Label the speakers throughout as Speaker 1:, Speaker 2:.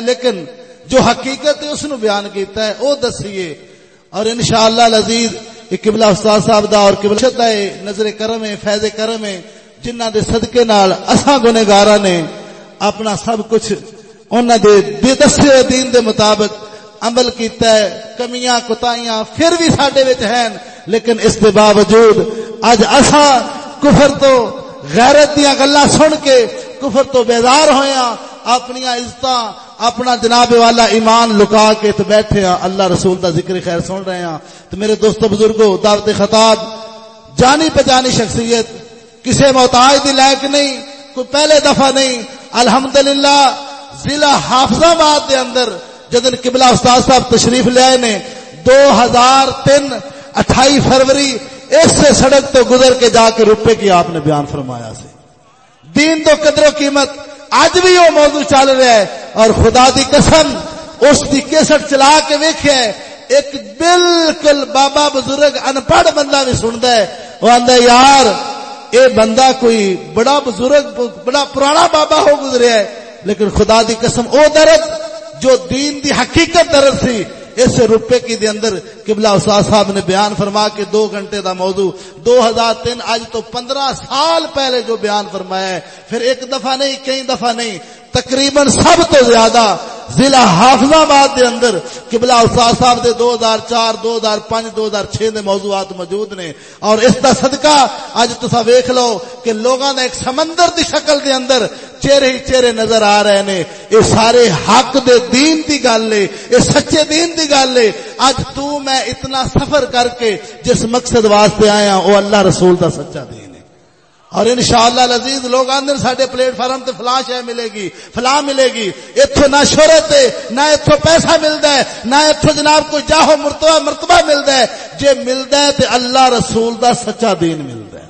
Speaker 1: لیکن جو حقیقت ہے اس نو بیان کیتا ہے، او دسیے۔ اور انشاءاللہ العزیز یہ قبلہ استاد صاحب دا اور قبلہ شتا ہے، نظر کرم ہے، فیض کرم ہے جنہ دے صدقے نال اساں گنہگاراں نے اپنا سب کچھ انہاں دے دے دسے دین دے مطابق عمل کیتا ہے، کمیاں، کوتاہیاں، پھر بھی ساڈے وچ ہیں۔ لیکن اس دے باوجود اج اساں کفر تو غیرت دیاں گلاں سن کے کفر تو بیزار ہویا ہاں، اپنی عزت اپنا جناب والا ایمان لکا کے تو بیٹھے ہیں۔ اللہ رسول دا ذکر خیر سن رہے ہیں۔ تو میرے دوستو بزرگو دعوت خطاب، جانی پہچانی شخصیت کسی محتاج دی لائق نہیں، کوئی پہلے دفعہ نہیں۔ الحمدللہ، ضلع حافظ آباد دے اندر جدن قبلہ استاد صاحب تشریف لے آئے نے، دو ہزار تین، اٹھائی فروری، اس سے سڑک تو گزر کے جا کے روپے کی آپ نے بیان فرمایا سے دین تو قدر و قیمت اج بھی وہ موضوع چل رہا ہے اور خدا دی قسم اس دی کیسٹ چلا کے ویکھے ایک بالکل بابا بزرگ ان پڑھ بندہ بھی سنتا ہے۔ وہ آدھا یار، اے بندہ کوئی بڑا بزرگ، بڑا پرانا بابا ہو گزریا ہے۔ لیکن خدا دی قسم او درد جو دین دی حقیقت درد سی اس روپے کی دے اندر قبلہ استاد صاحب نے بیان فرما کے دو گھنٹے دا موضوع دو ہزار تین، آج تو پندرہ سال پہلے جو بیان فرمایا ہے، پھر ایک دفعہ نہیں، کئی دفعہ نہیں تقریباً سب تو زیادہ ضلع حافظ آباد دے اندر قبلہ استاد صاحب دے دو ہزار چار، دو ہزار پانچ، دو ہزار چھ دے موضوعات موجود نے۔ اور اس دا صدقہ اج تسا ویکھ لو کہ لوگاں نے ایک سمندر دی شکل دے اندر چہرے ہی چہرے نظر آ رہے نے۔ یہ سارے حق دے دین دی گل ہے یہ سچے دین دی گل ہے اج تو میں اتنا سفر کر کے جس مقصد واسطے آیا وہ اللہ رسول دا سچا دین۔ اور انشاءاللہ العزیز لوگ آندر ساڈے پلیٹ فارم تے فلاں شے ملے گی، فلاں ملے گی۔ ایتھو نہ شہرت ہے نہ ایتھو پیسہ ملدا ہے، نہ ایتھو جناب کوئی جاہو مرتبہ مرتبہ ملدا ہے۔ جے ملدا ہے تے اللہ رسول دا سچا دین ملدا ہے۔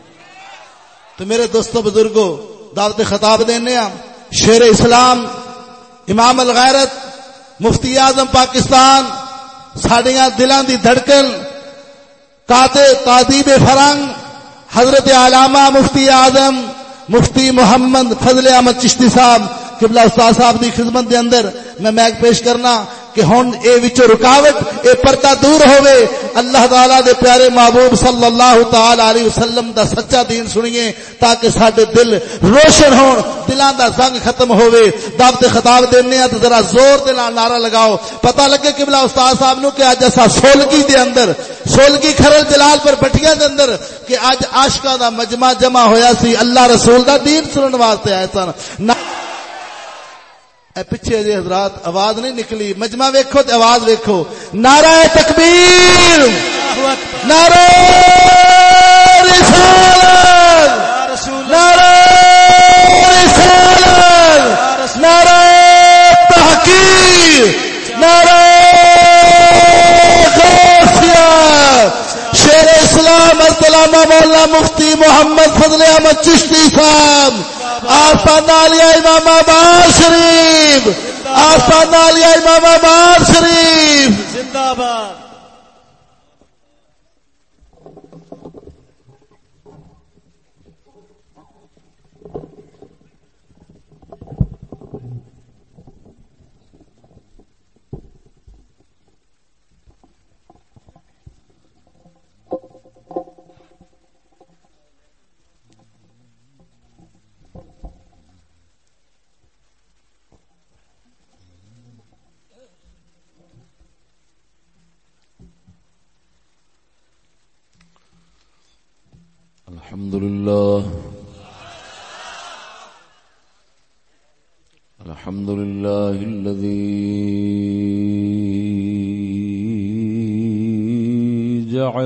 Speaker 1: تو میرے دوستو بزرگو، دعوت خطاب دینے ہم، شیر اسلام، امام الغیرت، مفتی اعظم پاکستان، ساڈیاں دلاں دی دھڑکن قاطع تعذیب فرنگ حضرت علامہ مفتی اعظم، مفتی محمد فضل احمد چشتی صاحب، قبلہ استاد صاحب کی خدمت دے اندر میں میک پیش کرنا کہ ہن اے وچ رکاوٹ، اے پردہ دور ہوئے اللہ تعالی دے پیارے محبوب صلی اللہ تعالی علیہ وسلم دا سچا دین سنیے تاکہ ساڈے دل روشن ہون دلاں دا زنگ ختم ہوئے دعوت خطاب دینے ہاں تے ذرا زور دے نال نعرہ لگاؤ۔ پتہ لگے قبلہ استاد صاحب نو کہ اج اسا سولگی دے اندر، سولگی کھرل جلال پر بٹھیا دے اندر کہ اج عاشقاں دا مجمع جمع ہویا سی۔ اللہ رسول دا دین سنن واسطے آئے سن۔ اے پیچھے جی حضرات، آواز نہیں نکلی۔ مجمع ویکھو تے آواز ویکھو۔ نعرہ تکبیر۔ نعرہ رسالت۔ نعرہ رسالت۔ نعرہ تحقیق۔ نعرہ غوثیہ شیر اسلام علامہ مولانا مفتی محمد فضل احمد چشتی صاحب۔ آسان لیا امام آباد شریف آسان علیہ امام آباد شریف۔
Speaker 2: زندہ باد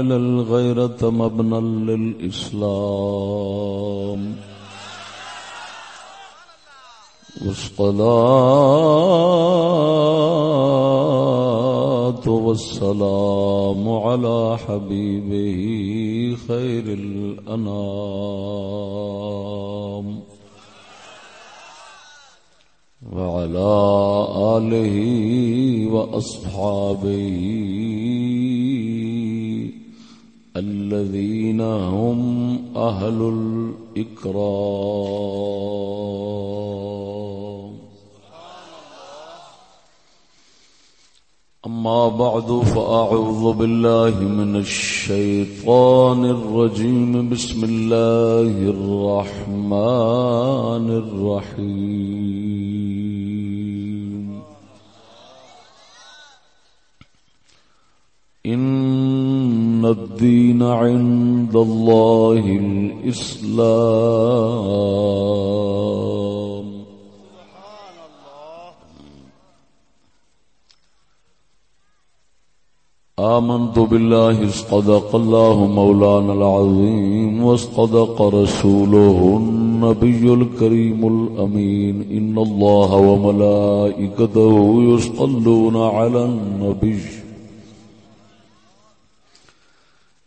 Speaker 3: جعل الغيرة مبنى للإسلام. والصلاة والسلام على حبيبه خير الأنام. وعلى آله وأصحابه الذين هم أهل الإكرام. أما بعد فأعوذ بالله من الشيطان الرجيم. بسم الله الرحمن الرحيم. إن الدين عند الله الإسلام سبحان الله آمنت بالله اسقدق الله مولانا العظيم واسقدق رسوله النبي الكريم الأمين إن الله وملائكته يسقلون على النبي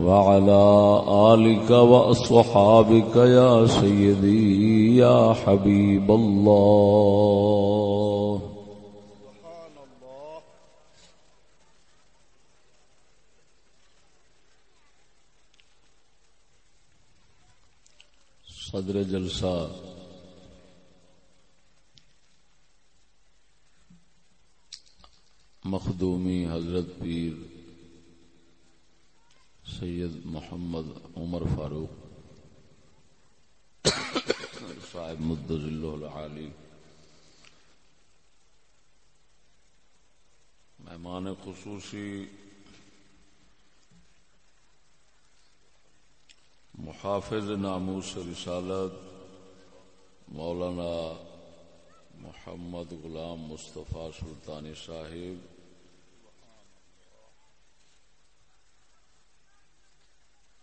Speaker 3: وعلى آلك وأصحابك يا سيدي يا حبيب الله. صدر جلسہ. مخدومی حضرت پیر سید محمد عمر فاروق، صاحب مدضل العالی، مہمان خصوصی، محافظ ناموس رسالت، مولانا محمد غلام مصطفیٰ سلطانی صاحب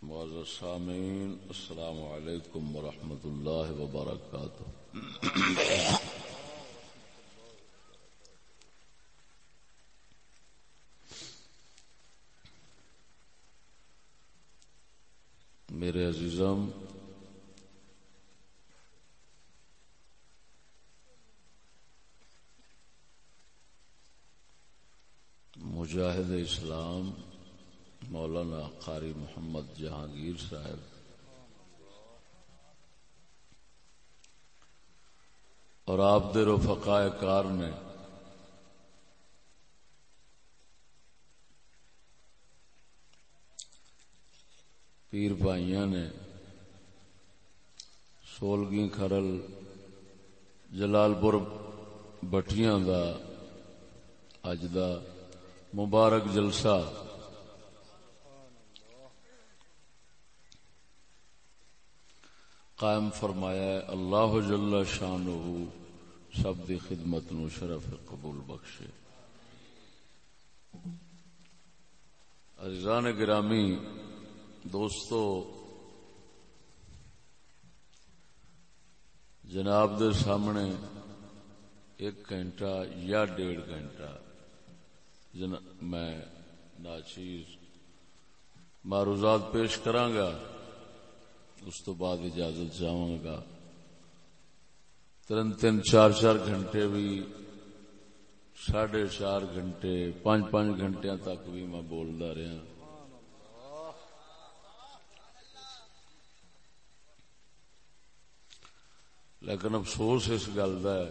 Speaker 3: معذر سامعین السلام علیکم ورحمۃ اللہ وبرکاتہ۔ میرے عزیزم مجاہد اسلام مولانا قاری محمد جہانگیر صاحب۔ اور آپ دیر کار نے پیر بھائیاں نے سولگی کھرل جلال پور بٹیاں دا اج دا مبارک جلسہ قائم فرمایا ہے، اللہ جل شان سب دی خدمت نو شرف قبول بخشے۔ عزیزان گرامی، دوستو، جناب دے سامنے ایک گھنٹہ یا ڈیڑھ گھنٹہ میں ناچیز معروضات پیش کرانگا اس تو بعد اجازت جاؤں گا۔ ترن تین چار چار گھنٹے بھی، ساڑھے چار گھنٹے، پانچ پانچ گھنٹے تک بھی میں بولتا رہا۔ لیکن افسوس اس گل کا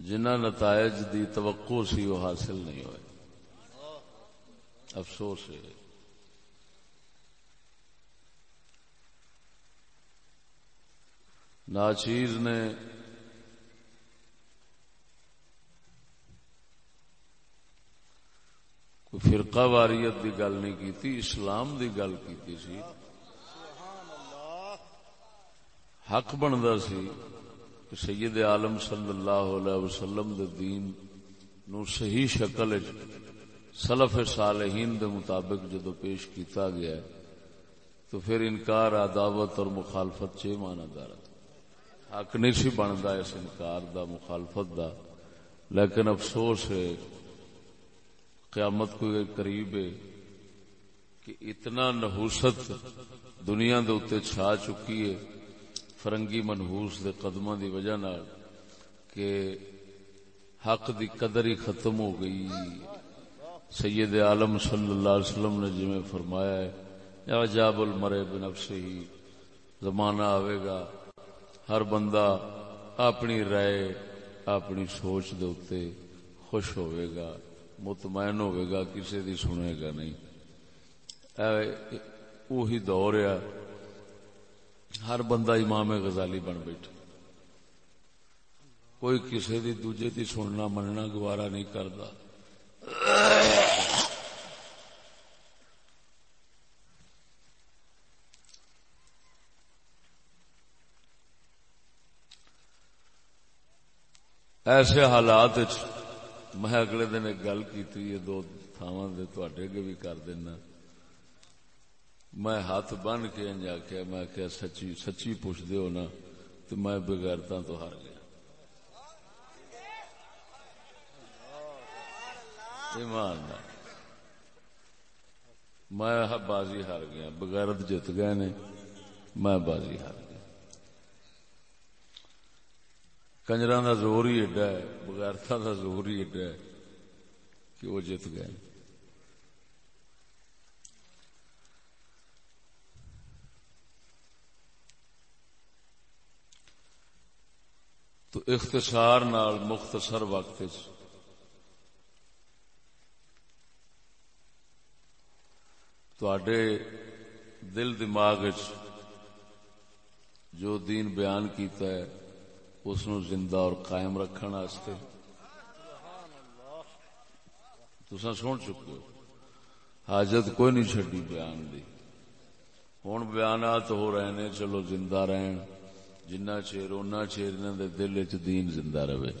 Speaker 3: جنہ نتائج دی توقع سی وہ حاصل نہیں ہوئے۔ افسوس ہے۔ ناچیز نے کوئی فرقہ واریت دی گل نہیں کی اسلام دی گل کی سی۔ حق بنتا سی کہ سید عالم صلی اللہ علیہ وسلم دے دین نو صحیح شکل سلف صالحین دے مطابق جدو پیش کیتا گیا ہے، تو پھر انکار، عداوت اور مخالفت چھ مانا دار حق نہیں سی بنتا اس انکار دا، مخالفت دا۔ لیکن افسوس ہے، قیامت کو قریب ہے کہ اتنا نحوست دنیا دے اتنے چھا چکی ہے، فرنگی منہوس دے قدموں دی وجہ نال کہ حق دی قدر ہی ختم ہو گئی۔ سید عالم صلی اللہ علیہ وسلم نے جی میں فرمایا ہے عجاب المرے بنفس ہی زمانہ آئے گا۔ ہر بندہ اپنی رائے، اپنی سوچ دے اتے خوش ہوئے گا، مطمئن ہوئے گا کسی دی سنے گا نہیں۔ وہی دور ہے۔ ہر بندہ امام غزالی بن بیٹھا۔ کوئی کسی دی، دوجے دی سننا، مننا، گوارا نہیں کرتا ایسے حالات میں اگلے دن ایک گل کی دو تھاواں اگے بھی کر دینا۔ میں ہاتھ بن کے انج آخیا میں کیا سچی سچی پوچھ ہو نا تو میں بغیرتا تو ہار گیا۔ ایمان میں بازی ہار گیا، بغیرت جت گئے نے، میں بازی ہار گیا۔ کنجر کا زور ہی ایڈا ہے بغیرتا کا زور ہی ایڈا ہے کہ وہ جیت گئے۔ تو اختصار نال مختصر وقت دل دماغ جو دین بیان کیتا ہے اس نو زندہ اور قائم رکھنے واسطے۔ تسا سن چکے ہو۔ حاجت کوئی نہیں چڈی بیان دی۔ ہوں بیانات ہو رہے نے، چلو زندہ رہن۔ جنا چیر اُنہ چیر دے دل چ دین زندہ رہے۔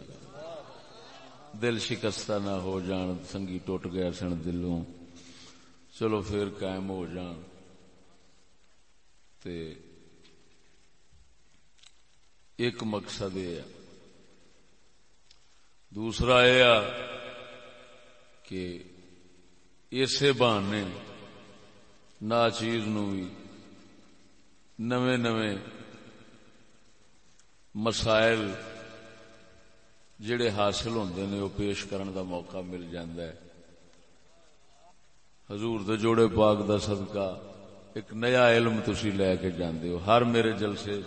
Speaker 3: دل شکستہ نہ ہو جان، سنگی ٹوٹ گیا سن دلوں۔ چلو پھر قائم ہو جان۔ تے ایک مقصد یہ دوسرا یہ کہ اسی بہانے نہ چیز نو بھی نویں نویں مسائل جڑے حاصل ہوندے نے وہ پیش کرن دا موقع مل جاندا ہے۔ حضور دے جوڑے پاک دا صدقہ ایک نیا علم تسی لے کے جاندے ہو۔ ہر میرے جلسے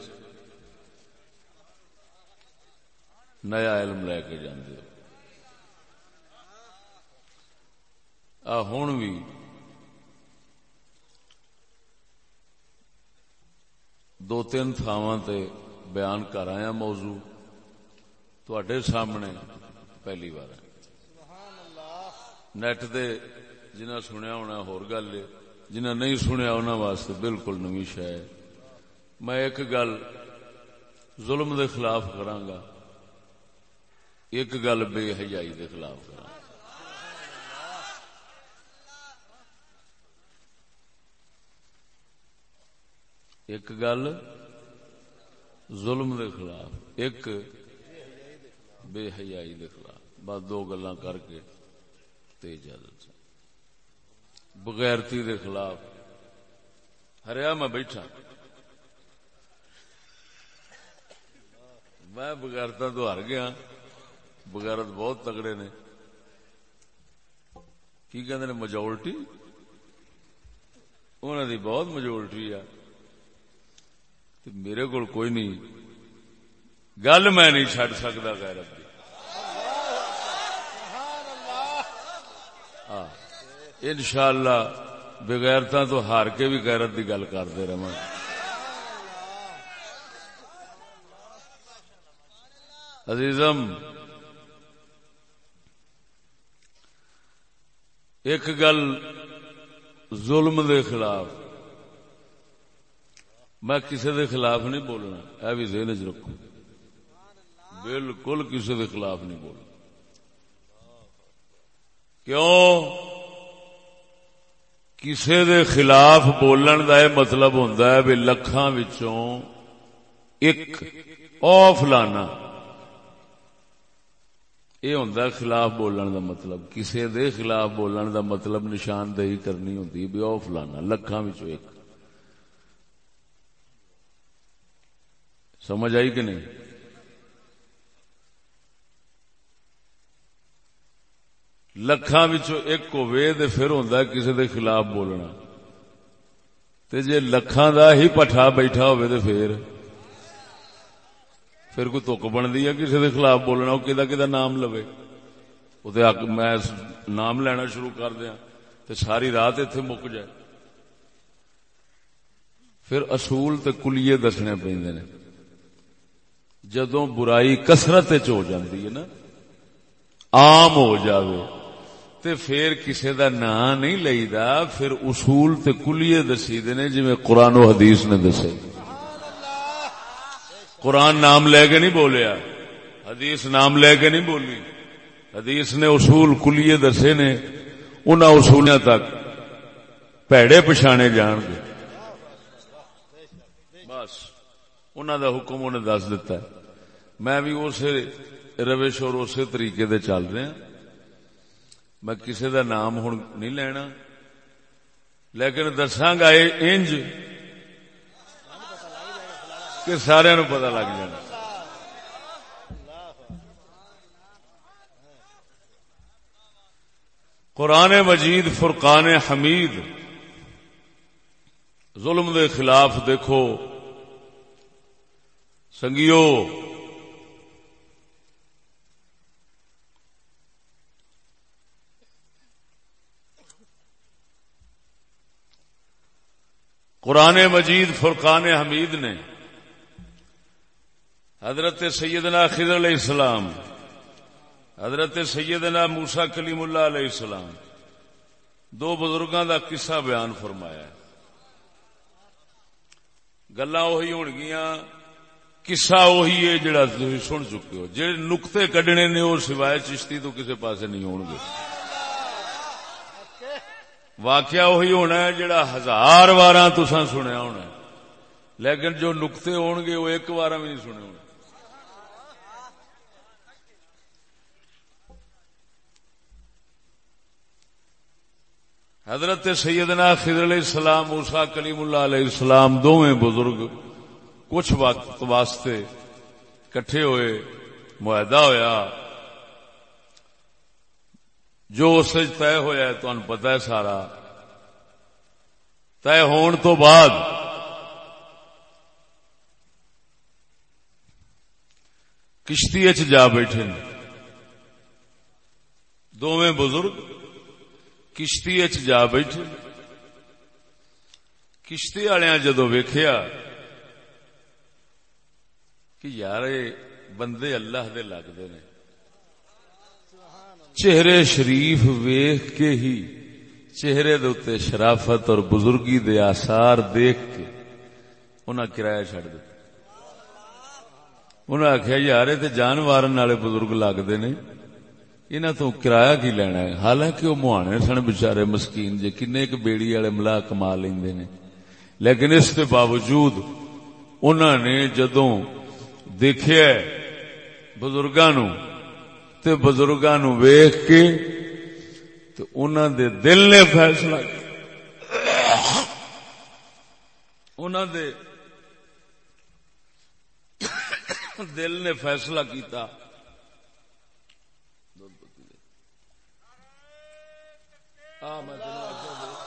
Speaker 3: نیا علم لے کے جاندے ہو۔ ہوں بھی دو تین تھاواں تے بیان کر آیا موضوع۔ تڈے سامنے پہلی بار۔ نیٹ دے جنہ سنیا ہونا ہور گل جنہ نہیں سنیا انہوں واسطے بالکل نوی شہ میں ایک گل ظلم دے خلاف کراگا ایک گل بے حجائی دے خلاف کرا۔ ایک گل ظلم دے خلاف، ایک بے حیائی دے خلاف۔ بس دو گلا کر کے اجازت بغیرتی دے خلاف۔ ہریا میں بیٹھا۔ میں بغیرتا تو ہر گیا۔ بغیرت بہت تگڑے نے۔ کی کہ مجورٹی انہوں دی بہت مجورٹی ہے۔ میرے کو کوئی نہیں۔ گل میں نہیں چڈ سکتا غیرت ان شاء اللہ۔ بغیرتا تو ہار کے بھی غیرت کی گل کرتے رہا عزیزم ایک گل ظلم دے خلاف، میں کسی دے خلاف نہیں بولنا، اے بھی ذہن چ رکھو۔ بالکل کسی دے خلاف نہیں بولنا۔ کیوں؟ کسی دے خلاف بولن کا یہ مطلب ہوتا ہے بھی لکھاں وچوں ایک آف لانا۔ یہ ہوں خلاف بولن دا مطلب۔ کسی دے خلاف بولن دا مطلب نشاندہی کرنی ہوں بھی او فلانا، لکھاں وچوں ایک۔ سمجھ آئی کہ نہیں؟ لکھاں ایک ہوے تے پھر ہوندا کسی دے خلاف بولنا۔ تے جے لکھاں دا ہی پٹھا بیٹھا ہوئے تے پھر پھر کوئی تک بنتی ہے کسی دے خلاف بولنا وہ کدا کدا نام لوے؟ وہ میں نام لینا شروع کر دیا تے ساری رات اتنے مک جائے۔ پھر اصول تے کلیے دسنے پہ جدو برائی کسرت ہو جاتی ہے نا، عام ہو جاوے، تے پھر کسے دا نام نہیں لئی دا پھر اصول تے کلیے دسی دے جی قرآن و حدیث نے دسے۔ قرآن نام لے کے نہیں بولیا، حدیث نام لے کے نہیں بولی۔ حدیث نے اصول کلیے دسے نے ان اصول تک پیڑے پچھانے جان گے۔ بس انہوں دا حکم انہیں دس دتا ہے۔ میں بھی اسی روش اور اسی طریقے دے چل رہا ہاں۔ میں کسی دا نام ہوں نہیں لینا۔ لیکن دساگا انج کہ سارا نو پتا لگ جانا۔ قرآن مجید، فرقان حمید۔ ظلم دے خلاف دیکھو۔ سنگیو۔ قرآن مجید، فرقان حمید نے حضرت سیدنا خضر علیہ السلام، حضرت سیدنا موسا کلیم اللہ علیہ السلام، دو بزرگوں کا قصہ بیان فرمایا گلا اہی ہو گیا کسا اہی ہے جڑا تھی سن چکے ہو۔ جہے نقطے کڈنے نے وہ سوائے چشتی تو کسی پاسے نہیں ہو گے۔ واقعہ وہی ہونا ہے جڑا ہزار وار تسا سنیا ہونا لیکن جو نقطے ہون گے وہ ایک بار بھی نہیں سنے ہونے۔ حضرت سیدنا خضر علیہ السلام موسا کلیم اللہ علیہ السلام دونوں بزرگ کچھ وقت واسطے کٹھے ہوئے، معاہدہ ہویا، جو اس طے ہوا تہن پتا ہے سارا۔ طے ہون تو بعد کشتی جا بیٹھے دونوں بزرگ کشتی جا بیٹھے کشتی والے جدو ویخیا کہ یار بندے اللہ دے لگتے نے چہرے شریف ویخ کے ہی چہرے دے شرافت اور بزرگی دے آثار دیکھ کے انہیں کرایہ چڈ دیا انہیں آخیا یار تے جان مارن والے بزرگ لگتے نے انہوں تو کرایہ کی لینا ہے۔ حالانکہ وہ مہانے سن بچارے مسکین جی کن ایک بیڑی والے ملا کما لیندے نے۔ لیکن اس کے باوجود انہوں نے جدوں دیکھا بزرگاں تے بزرگاں نو ویخ کے تے انہاں دے دل نے فیصلہ انہاں دے دل نے فیصلہ کیتا۔ جی۔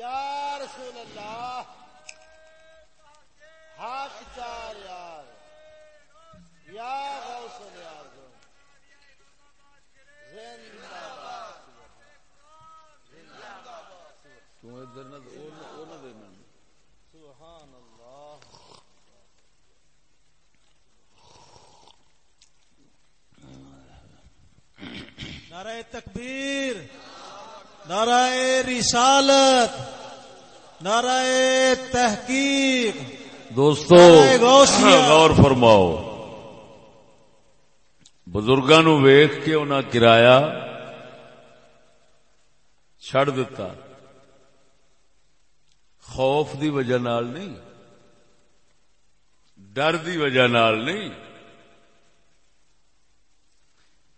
Speaker 1: یا رسول اللہ، حق چار یار۔ یا غوث الاعظم زندہ باد۔
Speaker 3: زندہ باد تو ادھر نہ دینا
Speaker 1: سبحان اللہ نعرہ تکبیر نعرہ رسالت نعرہ تحقیق۔
Speaker 3: دوستو غور فرماؤ۔ بزرگاں نو ویخ کے انہاں کرایہ چھڑ دیتا خوف دی وجہ نال نہیں ڈر دی وجہ نال نہیں۔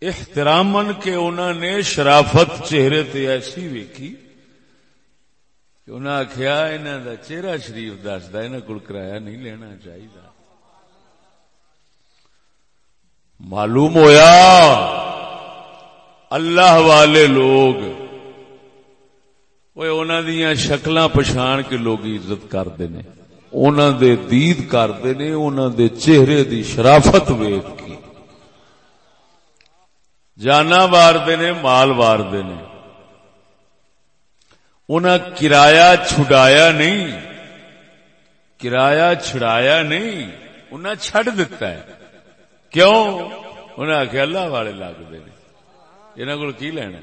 Speaker 3: احترامن کے انہوں نے شرافت چہرے تے ایسی ویکھی کہ انہوں آخیا انہوں دا چہرہ شریف دستا انہوں کو کرایہ نہیں لینا چاہیے معلوم ہویا اللہ والے لوگ وہ دیا شکل پچھان کے لوگ عزت کرتے ہیں انہوں دے دید کرتے نے انہوں دے چہرے دی شرافت ویک کی جانا واردے نے، مال واردے نے۔ انہیں کرایہ چھڑایا نہیں۔ کرایہ چھڑایا نہیں۔ انہیں چھڑ دیتا ہے۔ کیوں؟ انہیں آخیا اللہ والے لگتے ہیں انہوں کو کی لینا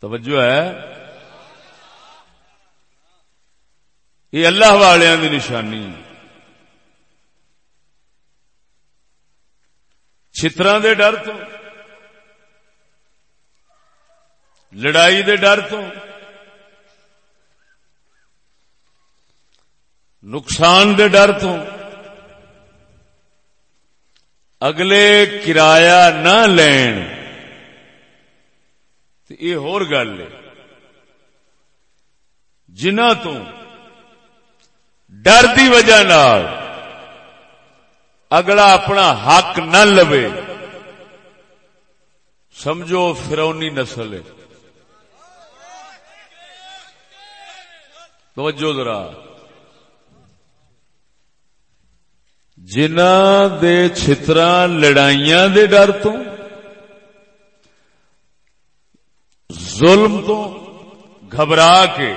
Speaker 3: توجہ ہے۔ یہ اللہ والوں کی نشانی ہے۔ چترا دے ڈر تو، لڑائی دے ڈر تو، نقصان دے ڈر تو۔ اگلے کرایہ نہ لین یہ ہور گل ہے۔ جنہ تو ڈر دی وجہ نال اگلا اپنا حق نہ لوے۔ سمجھو فرونی نسل ہے۔ توجہ ذرا۔ جنہ دے چھتر لڑائیاں دے ڈر تو ظلم تو گھبرا کے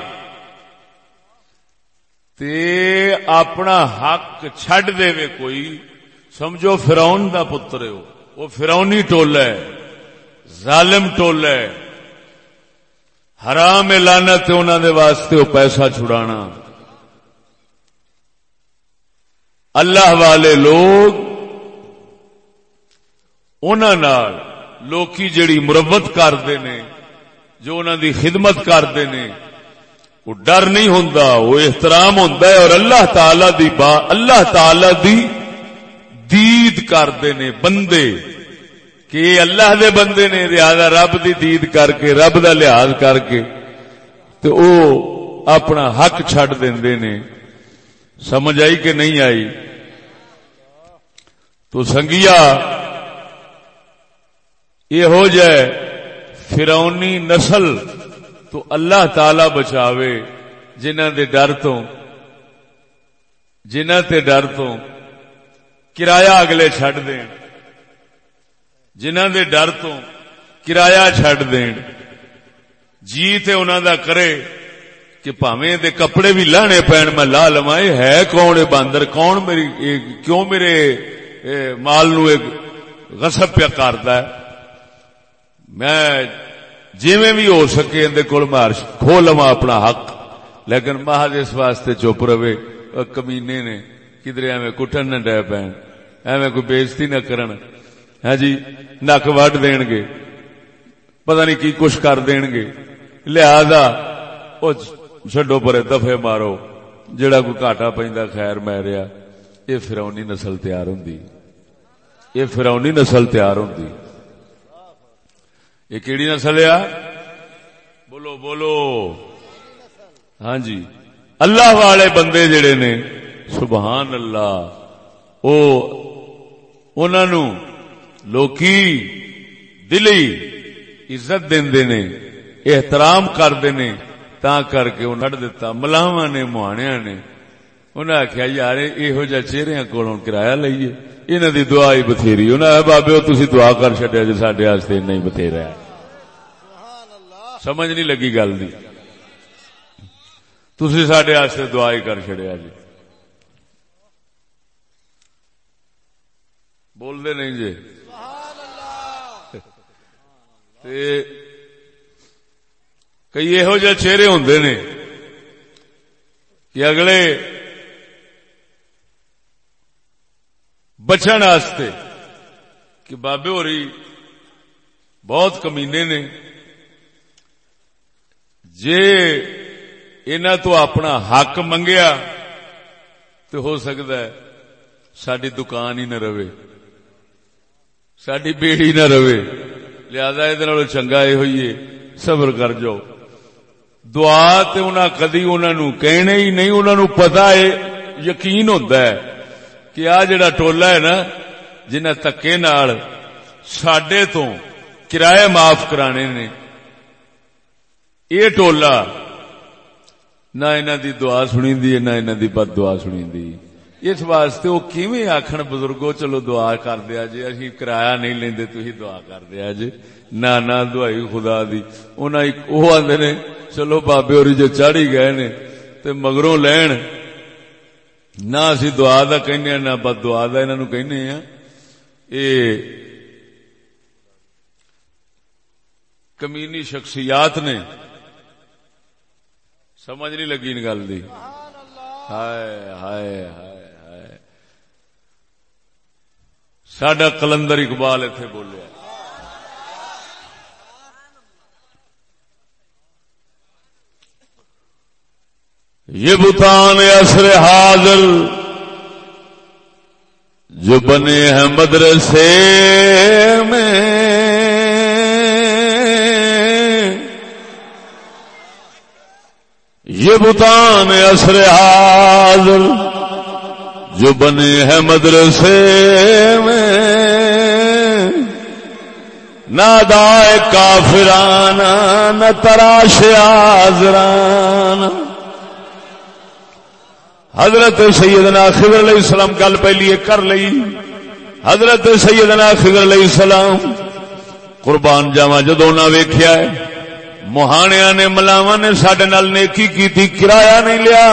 Speaker 3: تے اپنا حق چھڈ دے کوئی۔ سمجھو فراؤن دا پتر ہو وہ۔ فرونی ٹول ہے، ظالم ٹول ہے۔ حرام لانت انہوں دے واسطے وہ پیسہ چھڑانا۔ اللہ والے لوگ انہوں لوکی جڑی مربت کرتے نے، جو انہوں دی خدمت کرتے نے، وہ ڈر نہیں ہوں وہ احترام ہوں اور اللہ تعالی دی با، اللہ تعالی دی دید کرتے نے بندے، کہ اللہ دے بندے نے لہذا رب دی دید کر کے، رب دا لحاظ کر کے، تو او اپنا حق چھڈ دے نے۔ سمجھ آئی کہ نہیں آئی؟ تو سنگیا، یہ ہو جائے فرونی نسل تو اللہ تعالی بچاوے، جنہ دے ڈر تو، جنہ تے ڈر تو۔ کرایہ اگلے چھڈ دین۔ جنہ دے ڈر تو کرایہ چھڈ دین۔ جی تے انہوں دا کرے کہ پاویں دے کپڑے بھی لانے پین میں لا لوا ہے کون؟ باندر کون؟ میری کیوں میرے مال نو ایک غصب پیا کرتا ہے؟ میں جیویں بھی ہو سکے اندر کول مار کھو لوا اپنا حق۔ لیکن مہاج اس واسطے چپ رہے، کمینے نے کدھر ایویں کٹن نہ ڈے پین ایویں کوئی بےزتی نہ کرن۔ ہاں جی نک وڈ دین گے پتہ نہیں کی کچھ کر دین گے لہذا، او چھڈو پرے دفے مارو۔ جڑا کوئی گاٹا پیندا، خیر میں رہیا۔ یہ فرونی نسل تیار ہوندی۔ یہ فرونی نسل تیار ہوندی۔ یہ کیڑی نسل ہے؟ بولو بولو۔ ہاں جی۔ اللہ والے بندے جڑے نے، سبحان اللہ۔ او انہوں لوکی، دلی عزت دے نے، احترام کرتے نے، تا کر کے نڑ دتا ملاوا نے موہانیا نے۔ انہیں آخیا یار یہو جہ چہرے کو کرایہ لئیے۔ انہوں دی دعا ہی بتھیری۔ انہیں بابے تھی دعا کر چڈیا جی سڈے نہیں بتھیرا سمجھ نہیں لگی گل دی۔ تھی سڈے دعا ہی کر چڑیا جی۔ بولتے نہیں جی۔ کئی یہو جہ چہرے ہوں نے کہ اگلے بچن کہ بابے ہو رہی بہت کمینے نے جے ان تو اپنا حق منگیا تو ہو سکتا ہے ساری دکان ہی نہ رہے۔ ساری بیڑی نہ رہے۔ لہذا یہ چنگا یہ ہوئی صبر کر جاؤ دعا تے انہاں کدی انہاں نو کہنے ہی نہیں، انہاں نو پتا ہے، یقین ہوتا ہے کہ آ جڑا ٹولا ہے نا جنہ تکے نال ساڈے تو کرایہ معاف کرانے نے، یہ ٹولا نہ انہاں دی دعا سنی دی نہ انہاں دی بد دعا سنی دی اس واسطے وہ کیویں آخر بزرگو، چلو دعا کر دیا جی اسی کرایہ نہیں لیندے تھی دعا کر دیا جی۔ نہ نہ دعائی خدا دی۔ وہ آدھے نے، چلو بابے اور جو چاڑی گئے نے، تے مگروں لین۔ نہ اسی دعا دا کہنے نہ بد دعا دا انہوں کہنے ہیں۔ اے کمینی شخصیات نے، سمجھ نہیں لگی ان گل دی۔ ہائے ہائے ہائے۔ سڈا کلندر اقبال اتے بولیا۔ یہ بتان اثر حاضر جو بنے ہیں مدرسے میں۔ یہ بتان اثر حاضر جو بنے ہیں مدرسے میں نہ دائے کافرانہ، نہ تراش آزرانہ حضرت سیدنا خضر علیہ السلام گل پہلی کر لئی۔ حضرت سیدنا خضر علیہ السلام قربان جاوا جدو نہ ویخیا موہانیا نے ملاوا نے سڈے نیکی کی تھی کرایہ نہیں لیا۔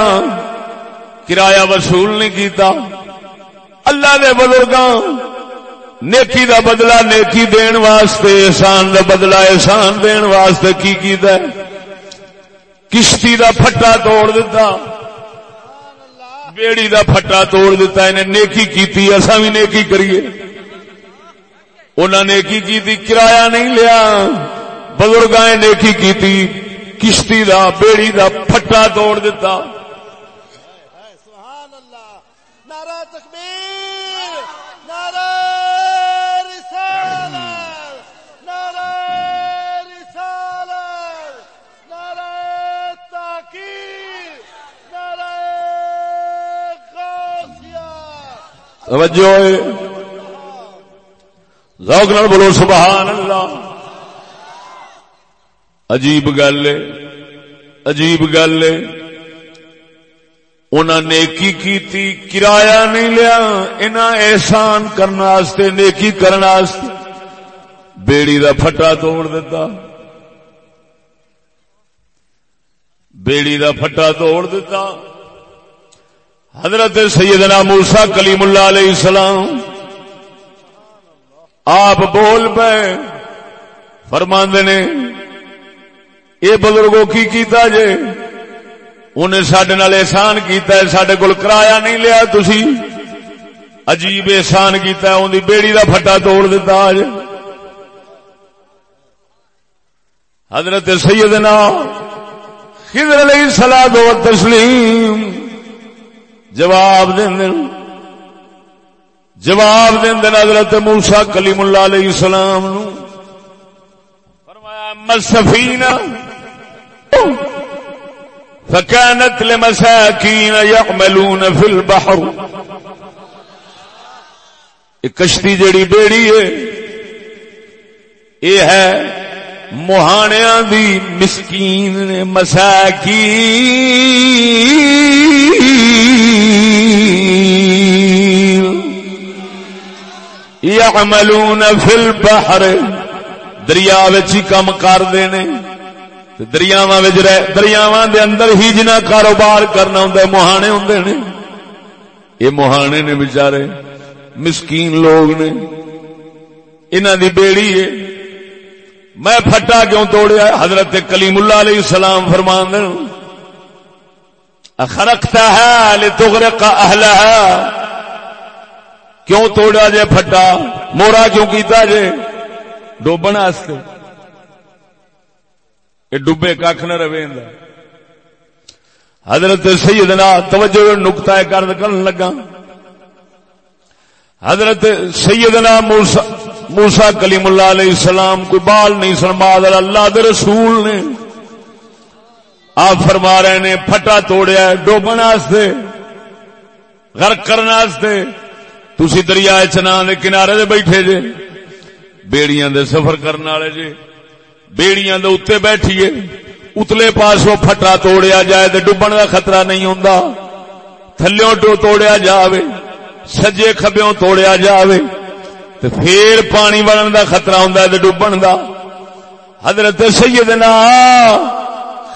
Speaker 3: کرایہ وصول نہیں کیتا۔ اللہ دے بزرگاں، نیکی دا بدلہ نیکی دین واسطے، احسان دا بدلہ احسان دین واسطے کی کیتا ہے؟ کشتی دا پھٹا توڑ دیتا بیڑی دا پھٹا توڑ دیتا انہیں نیکی کیتی ایسا بھی نیکی کریے۔ انہوں نے نیکی کی کرایہ نہیں لیا۔ بزرگائیں نیکی کیتی۔ کشتی دا، بیڑی دا پھٹا توڑ دیتا توجہ ذوق نال بولو سبحان اللہ عجیب گل ہے، عجیب گل ہے۔ انہاں نیکی کیتی، کرایہ نہیں لیا، انہاں احسان کرنے نیکی کرنے بیڑی دا پھٹا توڑ دیتا۔ بیڑی دا پھٹا توڑ دیتا۔ حضرت سیدنا موسا کلیم اللہ علیہ السلام، آپ بول پے، فرماندے نے یہ بزرگوں کی کیتا جے، انہیں سڈے نال احسان کیتا ہے سڈے کول کرایہ نہیں لیا تسی۔ عجیب احسان کیتا ہے ان بیڑی دا پھٹا توڑ دیتا آج۔ حضرت سیدنا خضر علیہ السلام و تسلیم جواب دیں جواب دیں حضرت موسا کلیم اللہ علیہ السلام نو فرمایا مسفین فكانت لمساكين يعملون في البحر۔ ایک کشتی جڑی بیڑی ہے، یہ ہے موہانیا دی مسکین مساکی یعملون فی البحر، دریا وچ کم کر دینے دریاواں وچ رہ دریاواں دے اندر ہی جنا کاروبار کرنا ہوندا ہے موہانے ہوندے نے یہ موہانے نے بیچارے، مسکین لوگ نے۔ انہاں دی بیڑی ہے۔ میں پھٹا کیوں توڑیا؟ حضرت کلیم اللہ علیہ السلام فرمان دے خرقتا ہے لتغرق اہلها کیوں توڑا جے پھٹا؟ مورا کیوں کیتا جے؟ ڈوبن یہ ڈبے کھ نہ رہے حضرت سیدنا توجہ نکتا ہے کرد کر لگا۔ حضرت سیدنا موسا موسا کلیم اللہ علیہ السلام کوئی بال نہیں سنبھا اللہ دے رسول نے۔ آپ فرما رہے نے، پھٹا توڑیا ڈوبن غرق کرنے تسی دریا چنا دے کنارے دے بیٹھے جے۔ بیڑیاں دے سفر کرنے والے جے۔ بیڑیاں دے اتنے بیٹھیے۔ اتلے پاسوں پھٹا توڑیا جائے تو ڈبن کا خطرہ نہیں ہوں تھلوں ٹو توڑیا جاوے۔ سجے کبیوں توڑیا جاوے۔ تو پھر پانی بننے کا خطرہ ہوں تو ڈبن کا حضرت سیدنا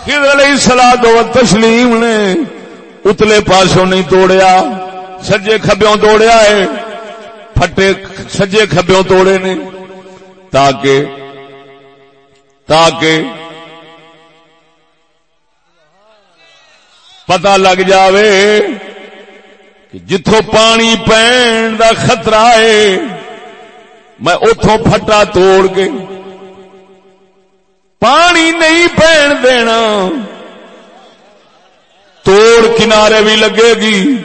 Speaker 3: خضر علیہ سلا دو تسلیم نے اتلے پاسوں نہیں توڑیا۔ سجے کبیوں توڑیا ہے۔ پھٹے سجے کبیوں توڑے نے۔ تاکہ تاکہ پتا لگ جاوے کہ جتوں پانی پین دا خطرہ ہے، میں اتوں پھٹا توڑ کے پانی نہیں پین دینا۔ توڑ کنارے بھی لگے گی۔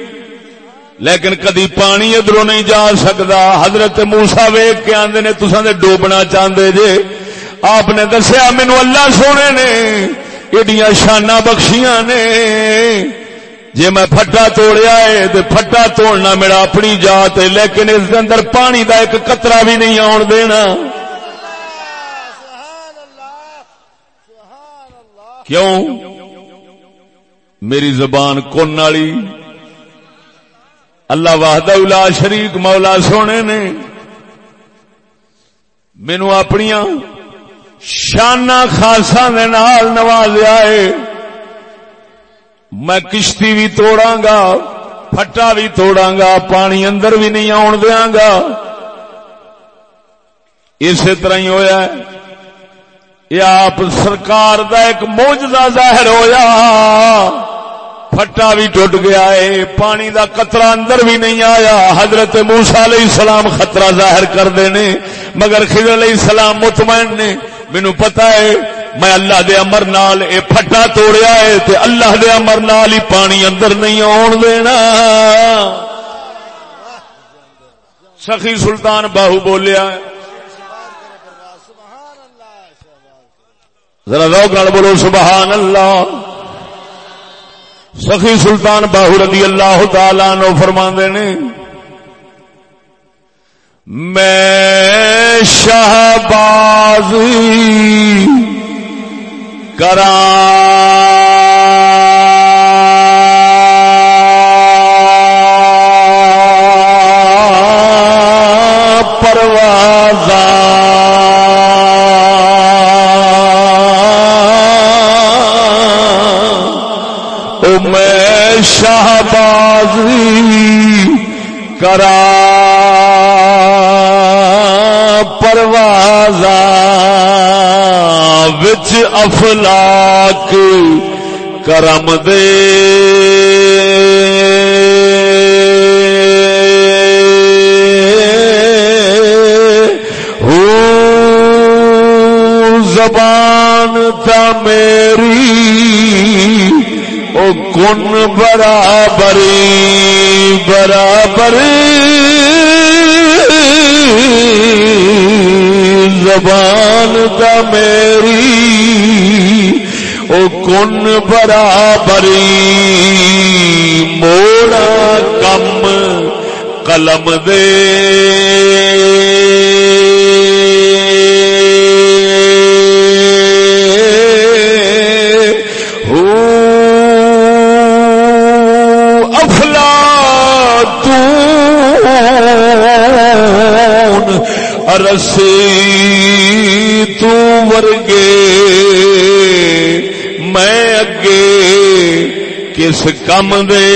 Speaker 3: لیکن کدی پانی ادھر نہیں جا سکتا۔ حضرت موسا ویگ کے آدھے نے تسا ڈوبنا چاہتے جے۔ آپ نے دسیا مینو اللہ سونے نے، ایڈیاں شانہ بخشیاں نے۔ جی میں پھٹا توڑیا ہے تو پھٹا توڑنا میرا اپنی جات ہے، لیکن اس اندر پانی دا ایک قطرہ بھی نہیں آن دینا۔ کیوں؟ میری زبان کون والی۔ اللہ واہد الا شریک مولا سونے نے مینو اپنیاں شانہ خاصا نال نوازیا ہے۔ میں کشتی بھی توڑا گا پھٹا بھی توڑا گا پانی اندر بھی نہیں آن دیا گا اسی طرح ہی ہوا یہ آپ سرکار دا ایک موجدہ ظاہر ہویا۔ پھٹا بھی ٹوٹ گیا ہے، پانی دا قطرہ اندر بھی نہیں آیا۔ حضرت موسا علیہ السلام خطرہ ظاہر کر دینے، مگر خضر علیہ السلام مطمئن نے، مینو پتا ہے، میں اللہ دے امر نال اے پھٹا توڑیا ہے، تے اللہ دے امر نال ہی پانی اندر نہیں آن دینا۔ سخی سلطان باہو بولیا ذرا روک بولو، سبحان اللہ۔ سخی سلطان باہو رضی اللہ تعالی نو فرما نے میں شہبازی کرا افلاک کرم دے۔ زبان تا میری او کن برابری برابر زبان دا میری او کن برابری۔ موڑا کم قلم دے۔ رسی ورگے میں اگے کس کم دے؟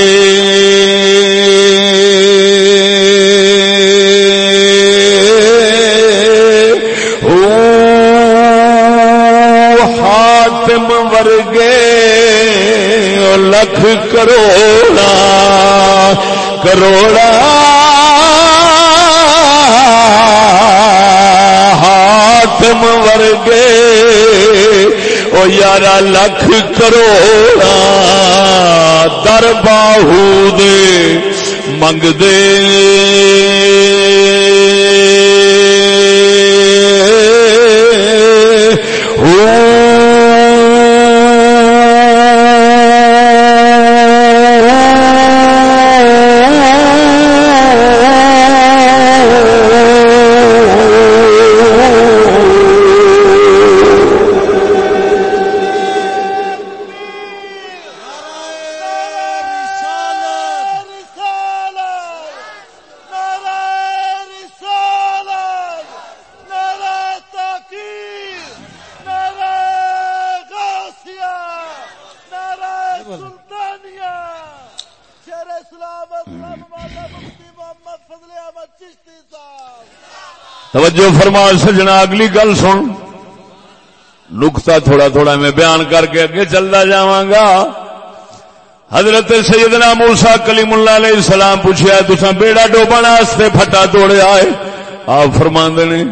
Speaker 3: ہاتم ورگے لکھ کروڑا کروڑا۔ حاتم ورگے۔ او یارا لکھ کروڑا در باہو دے منگ دے۔ توجہ فرما، سجنا، اگلی گل سن۔ نکتا تھوڑا تھوڑا میں بیان کر کے اگے چلتا جا حضرت سیدنا موسا کلیم اللہ علیہ السلام پوچھا تسا بیڑا ڈوبن واسطے پھٹا توڑے آئے آپ فرما نے،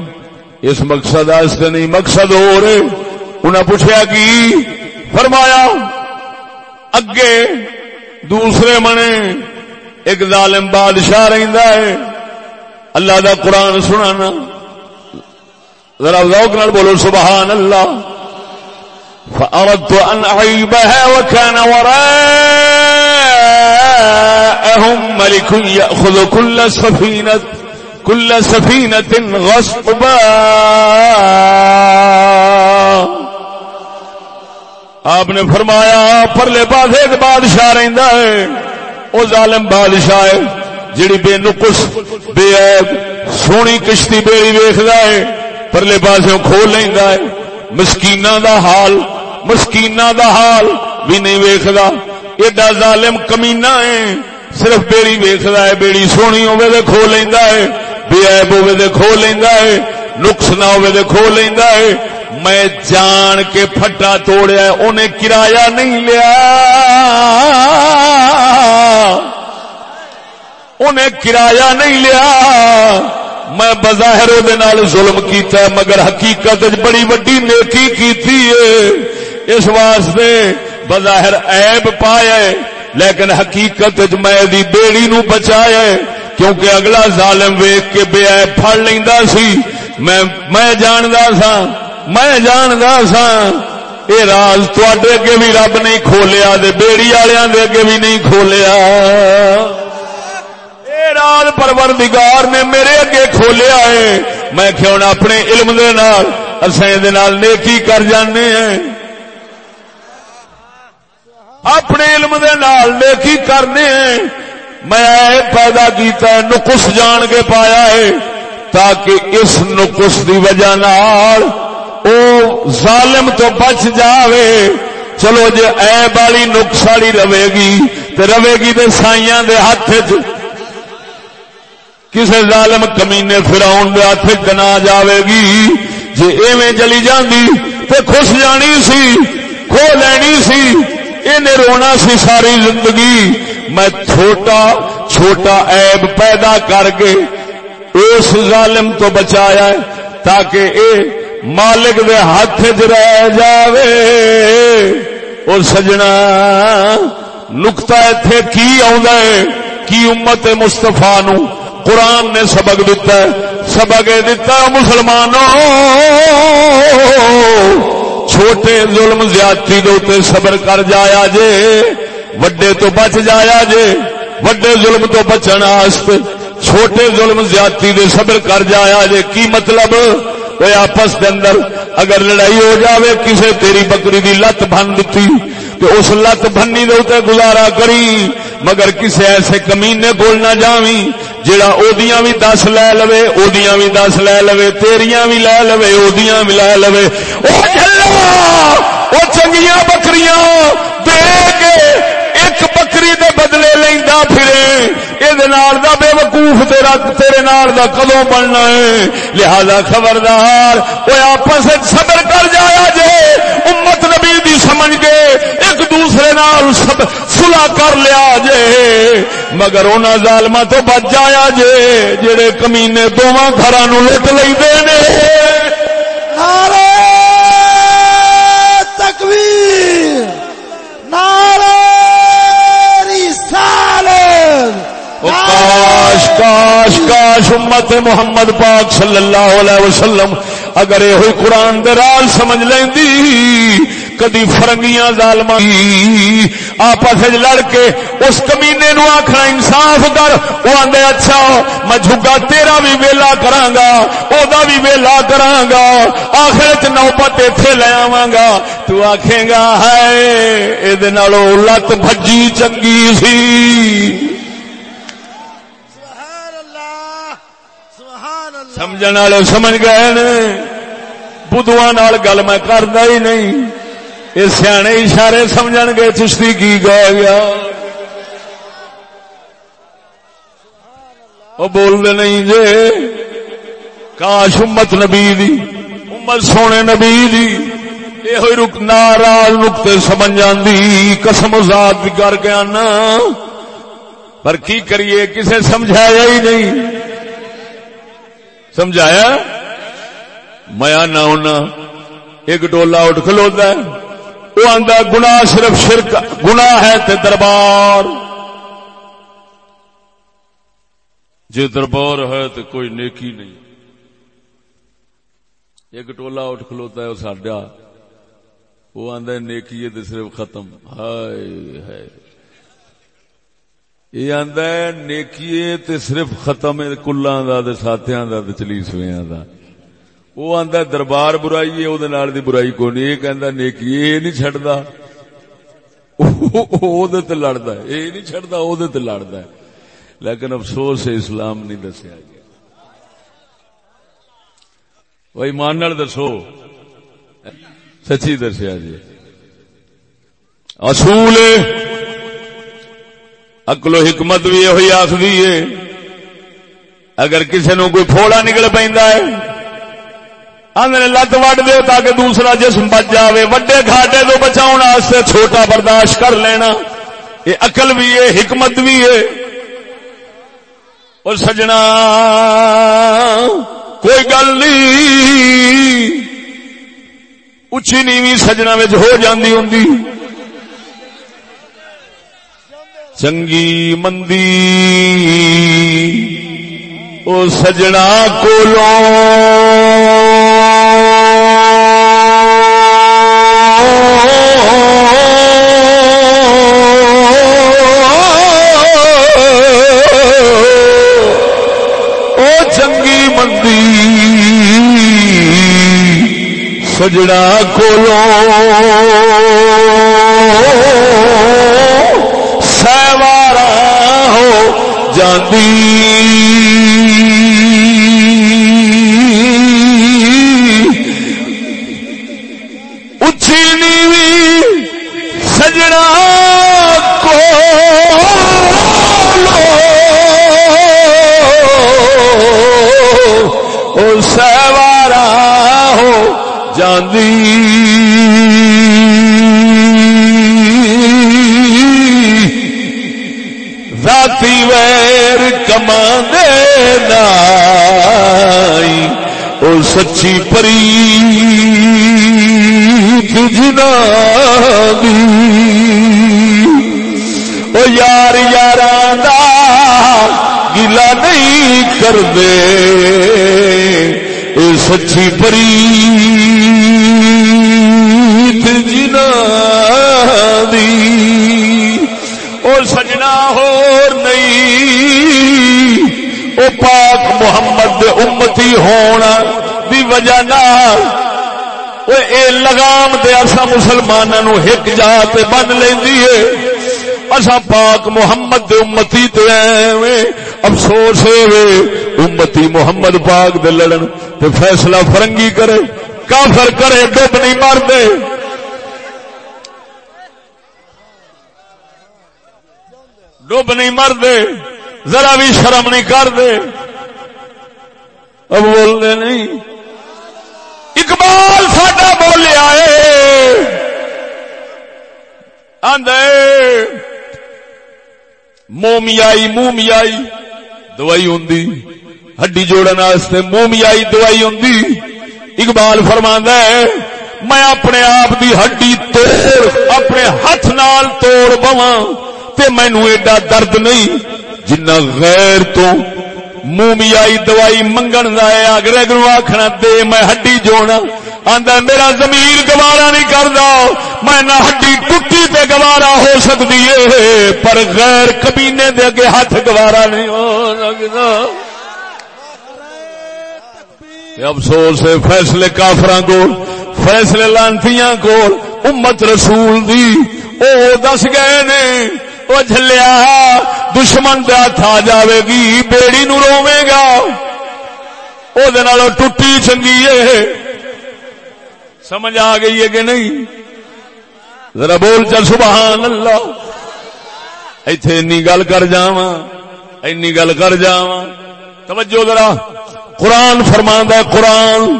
Speaker 3: اس مقصد واسطے نہیں، مقصد ہو رہے انہیں پوچھا کی؟ فرمایا، اگے دوسرے منے ایک ظالم بادشاہ رہندا ہے۔ اللہ دا قرآن سنانا۔ ذرا ذوق نال بولو سبحان اللہ فأردت أن أعيبها وكان وراءهم ملك يأخذ كل سفينة كل سفينة غصبا۔ آپ نے فرمایا، پرلے پاس ایک بادشاہ رہندا ہے او ظالم بادشاہ ہے جڑی بے نقص، بے عیب، سونی کشتی بیڑی ویکھدا ہے۔ پرلے پاسوں کھول لینا ہے۔ مسکین دا حال مسکین دا حال بھی نہیں ویکھدا۔ ایڈا ظالم کمینا ہے۔ صرف بیڑی ویکھدا ہے، بیڑی سونی ہوے تے کھول لینا ہے۔ بے عیب ہوے تے کھول لینا ہے۔ نقص نہ ہوے تے کھول لینا ہے۔ میں جان کے پھٹا توڑیا انہیں کرایہ نہیں لیا۔ انہیں کرایہ نہیں لیا۔ میں بظاہر ظلم کیتا ہے، مگر حقیقت بڑی وڈی نیکی کیتی ہے۔ اس واسطے بظاہر عیب پایا ہے، لیکن حقیقت میں دی بیڑی نو بچایا ہے، کیونکہ اگلا ظالم ویک کے بے عیب پھڑ لیندا سی۔ میں میں جاندا سا، میں جاندا سا، اے راز تواڈے اگے بھی رب نہیں کھولیا، دے بیڑی والےاں دے اگے بھی نہیں کھولیا۔ راز پروردگار نے میرے اگے کھولیا ہے میں کیوں اپنے علم دے نال اسیں نال نیکی کر جانے ہیں۔ اپنے علم دے نال نیکی کرنے ہیں۔ میں پیدا کیتا ہے، نقص جان کے پایا ہے۔ تاکہ اس نقص دی وجہ نال او ظالم تو بچ جاوے۔ چلو جی اے بالی نقص والی رہے گی تو رہے گی تو سائیاں دے ہاتھ کسی ظالم کمینے فراؤن دے ہاتھ گنا جاوے گی؟ جی ایویں چلی جاندی تے خوش جانی سی، کھو لینی سی انہیں رونا سی ساری زندگی۔ میں چھوٹا چھوٹا عیب پیدا کر کے اس ظالم تو بچایا ہے تاکہ اے مالک دے ہاتھ چ رہ جاوے۔ اور سجنا نکتا اتے کی آ کی امت مستفا نو؟ قرآن نے سبق دیتا ہے۔ سبق دیتا مسلمانوں، چھوٹے ظلم زیادتی دے صبر کر جایا جے، وڈے تو بچ جایا جے، وڈے ظلم تو بچن چھوٹے ظلم زیادتی دے صبر کر جایا جے، کی مطلب؟ آپس کے اندر اگر لڑائی ہو جاوے، کسے تیری بکری دی لت بن دیتی کہ اس لت بنی دے گزارا کری۔ مگر کسے ایسے کمینے کول نہ جاوی جڑا اودیاں بھی دس لے لوے، اودیاں بھی دس لے لوے، تیریاں بھی لے لوے، اودیاں بھی لے لوے۔ او جھلا! او چنگیاں بکریاں دے کے ایک بکری دے بدلے لیندا پھرے۔ نال دا بے وقوف تیرا، تیرے نال دا کدوں بننا ہے۔ لہذا خبردار او آپس صبر کر جایا جے، امت نبی دی سمجھ کے ایک دوسرے نال سب صلح کر لیا جے۔ مگر انہاں ظالماں تو بچ جایا جے جڑے کمینے دوواں گھراں نو لٹ لیندے نے۔
Speaker 1: نعرہ تکبیر نعرہ رسالت۔
Speaker 3: محمد پاک صلی اللہ علیہ وسلم اگر یہ قرآن دے راز سمجھ لیندی کدی فرنگیاں ظالم آپس لڑ کے اس کمینے نو آخنا انصاف کر۔ وہ آدھے اچھا میں جھگا تیرا بھی ویلا کرانگا او دا بھی ویلا کرانگا آخر چ نوبت اتے لے آواں گا۔ تو آکھے گا ہے یہ لت بھجی چنگی سی۔ سمجھنے والے سمجھ گئے بدھو گل میں کرتا ہی نہیں۔ یہ سیانے اشارے سمجھ گے چشتی کی گا گیا وہ بولتے نہیں جے۔ کاش امت نبی دی، امت سونے نبی دی۔ یہ رک ناراض نقطے سمجھ جاندی۔ قسم ذات بھی کر کے آنا۔ پر کی کریے؟ کسے سمجھایا ہی نہیں۔ سمجھایا؟ میں آنا ہونا۔ ایک ڈولا اٹھ کھلوتا ہے۔ وہ آدھا گنا صرف شرک گنا ہے تے دربار۔ جی دربار ہے تو کوئی نیکی نہیں۔ ایک ٹولا اٹھ کھلوتا ہے وہ ساڈا۔ وہ آدھا نیکی ہے تو صرف ختم۔ ہائے ہے یہ آدھا نیکی تے صرف ختم کلاں دا ساتھیاں دا چلیسویاں دا۔ وہ آدھا دربار برائی ہے وہ دی برائی کو نہیں یہ کہندا نیکی یہ نہیں چڈتا لڑتا ہے یہ نہیں چڈتا وہ لڑتا ہے لیکن افسوس ہے اسلام نہیں دسیا گیا وہ ایمان دسو سچی دسیا جی اصول اکلو حکمت بھی یہ آخری ہے اگر کسی نو کوئی پھوڑا نکل پہ آدھے لت وڈ دو تاکہ دوسرا جسم بچ جائے وڈے کھاٹے تو بچاؤ چھوٹا برداشت کر لینا۔ یہ اقل بھی ہے، حکمت بھی ہے۔ اور سجنا، کوئی گل نہیں۔ اچھی نیوی سجنا ہو جاندی ہوں چنگی مندی۔ او سجنا کولو سجڑا کولو۔ سہوارا ہو جاندی۔ دے۔ اے سچی پری جنا دی اور سجنا ہو نہیں۔ او پاک محمد دے امتی ہونا دی وجہ اے لگام دے اصا مسلمانوں ایک جات بن لینی ہے اصا پاک محمد دے امتی تے افسوس ہوئے۔ امتی محمد پاک دے لڑن تے فیصلہ فرنگی کرے، کافر کرے، ڈب نہیں مار دے ڈب نہیں مر دے ذرا بھی شرم نہیں کر دے اب بولنے نہیں۔ اقبال ساڈا بولیا آدھے مومیائی مومیائی، دوائی ہوں ہڈی جوڑنے مومیائی دوائی ہوں اقبال فرما ہے، میں اپنے آپ دی ہڈی توڑ، اپنے ہاتھ نال توڑ بواں، تے مینو ایڈا درد نہیں، جنہ غیر تو مومیائی دوائی منگن دا ہے۔ اگر آخنا دے میں ہڈی جونا آندا میرا ضمیر گوارا نہیں کردا۔ میں نہ ہڈی ٹوٹی تے گوارا ہو سکتی ہے پر غیر کبینے دے اگے ہاتھ گوارا نہیں ہو سکتا افسوس ہے فیصلے کافراں کو فیصلے لانتیاں کو امت رسول دی۔ او دس گئے نے وہ جلیا دشمن دے ہاتھ آ جاوے گی، بیڑی نو روے گا۔ او ٹوٹی چنگی ہے۔ سمجھ آ گئی ہے کہ نہیں؟ ذرا بول چل، سبحان اللہ۔ ایتھے انی گل کر جاواں، اینی گل کر جاواں۔ توجہ ذرا۔ قرآن فرمان ہے، قرآن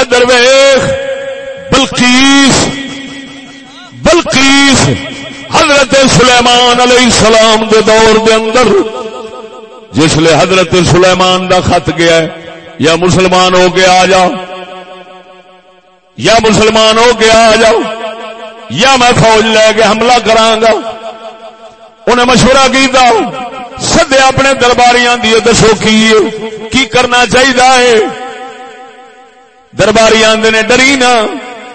Speaker 3: ادر ویخ، بلقیس بلقیس، حضرت سلیمان علیہ السلام دے دور دے اندر، جس لیے حضرت سلیمان دا خط گیا ہے، یا مسلمان ہو کے آ جاؤ، یا مسلمان ہو کے آ جاؤ، یا میں فوج لے کے حملہ کرانگا، انہیں مشورہ کیتا سدے اپنے درباریاں دیے دسو کی کی کرنا چاہیے درباری آدھے نے ڈری نا۔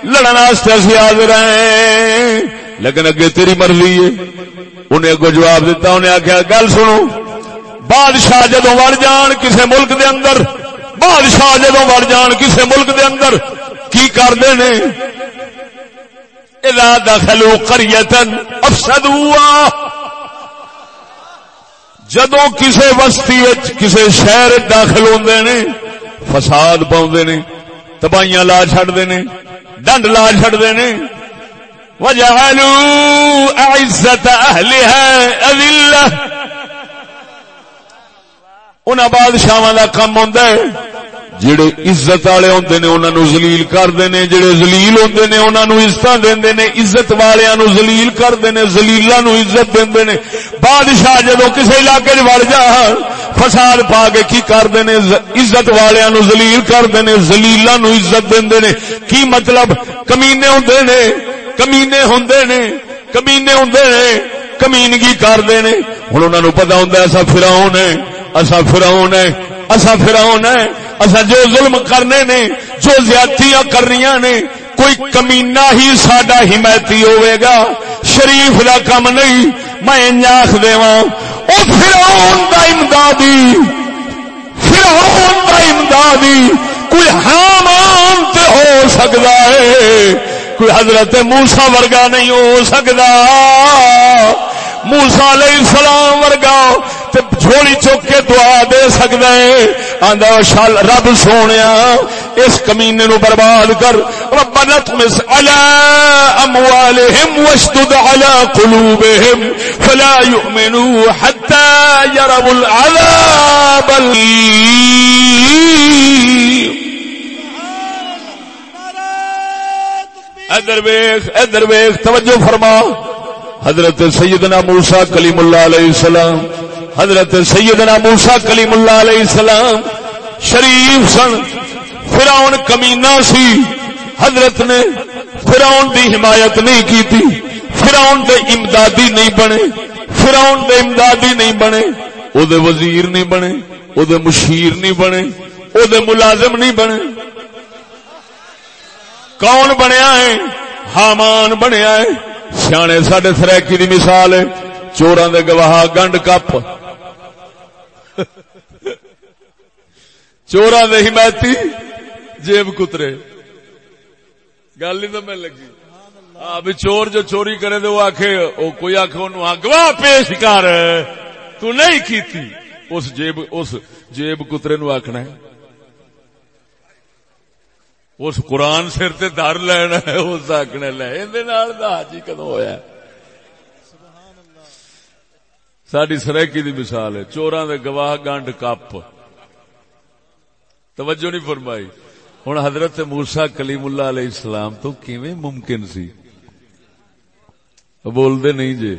Speaker 3: لڑنا اسی حاضر ہیں۔ لیکن اگے تیری مرضی ہے۔ انہیں اگو جواب دیتا انہیں آخیا گل سنو۔ بادشاہ جدو وڑ جان کسے ملک دے اندر، بادشاہ جدو وڑ جان کسے ملک دے اندر، کی کرتے ہیں اذا دخلوا قرية افسدوا۔ جدو کسے وستی کسے شہر داخل ہوندے نے، فساد پاؤندے نے، تباہیاں لا چھڑدے نے، ڈنڈ لا چھڑدے نے۔ وجعلوا اعزت اهلها اذلہ انہاں بادشاہاں دا کم ہوندا ہے۔ جڑے عزت والے ہوندے نے انہاں نو ذلیل کردے نے، جڑے ذلیل ہوندے نے انہاں نو عزت دیندے نے، عزت والیاں نو ذلیل کردے نے، ذلیلاں نو عزت دیندے نے۔ بادشاہ جدو کسے علاقے وچ وڑ جا، فساد پا کے کی کردے نے؟ عزت والیاں نو ذلیل کردے نے، ذلیلاں نو عزت دیندے نے۔ کی مطلب؟ کمینے ہوندے نے، کمینے ہوندے نے، کمینے ہوندے نے، کمینگی کردے نے۔ ہن انہاں نو پتہ ہوندا ایسا فرعون ہے اسا فرعون ہے اسا فرعون ہے اسا جو ظلم کرنے نے، جو زیادتیاں کرنیاں نے، کوئی کمینہ ہی ساڈا حمایتی ہوئے گا۔ شریف دا کم نہیں، میں آخ دیواں۔ او فرعون دا امدادی، فرعون دا امدادی، کوئی حامان تے ہو سکتا ہے۔ کوئی حضرت موسا ورگا نہیں ہو سکتا موسا علیہ السلام ورگا تے جھوڑی چوک کے دعا دے سکتا ہے۔ آندا شال رب سونے اس کمینے نو برباد کر۔ ربنا تمس على اموالهم واشدد على قلوبهم فلا يؤمنوا حتى يروا العذاب ادر ویخ ادر ویخ توجہ فرما۔ حضرت سیدنا موسا کلیم اللہ علیہ السلام، حضرت سیدنا موسا کلیم اللہ علیہ السلام شریف سن، فراؤن کمینا سی۔ حضرت نے فراؤن دی حمایت نہیں کی تھی فراؤن دے امدادی نہیں بنے، فراؤن دے امدادی نہیں بنے۔ او دے وزیر نہیں بنے، او دے مشیر نہیں بنے، او دے ملازم نہیں بنے۔ کون بنیا ہے؟ حامان بنیا ہے۔ سیانے سڈے سریکی دی مثال ہے۔ چوراں دے گواہ گنڈ کپ۔ چوراں دے حمایتی جیب کترے۔ گل نہیں تو میں لگی۔ ہاں بھی چور جو چوری کرے تو وہ آخ کوئی آخ گواہ پیش کر۔ تو نہیں کیتی۔ اس جیب اس جیب کترے نو آخنا ہے۔ اس قرآن سر تے در لینا ہے، اس آخنا لے حاجی کدو ہوا ساری سریکی دی مثال ہے، چوراں دے گواہ گنڈ کپ۔ توجہ نہیں فرمائی۔ ہوں حضرت مورسا کلیم اللہ علیہ السلام تو کیویں ممکن سی؟ بولتے نہیں جی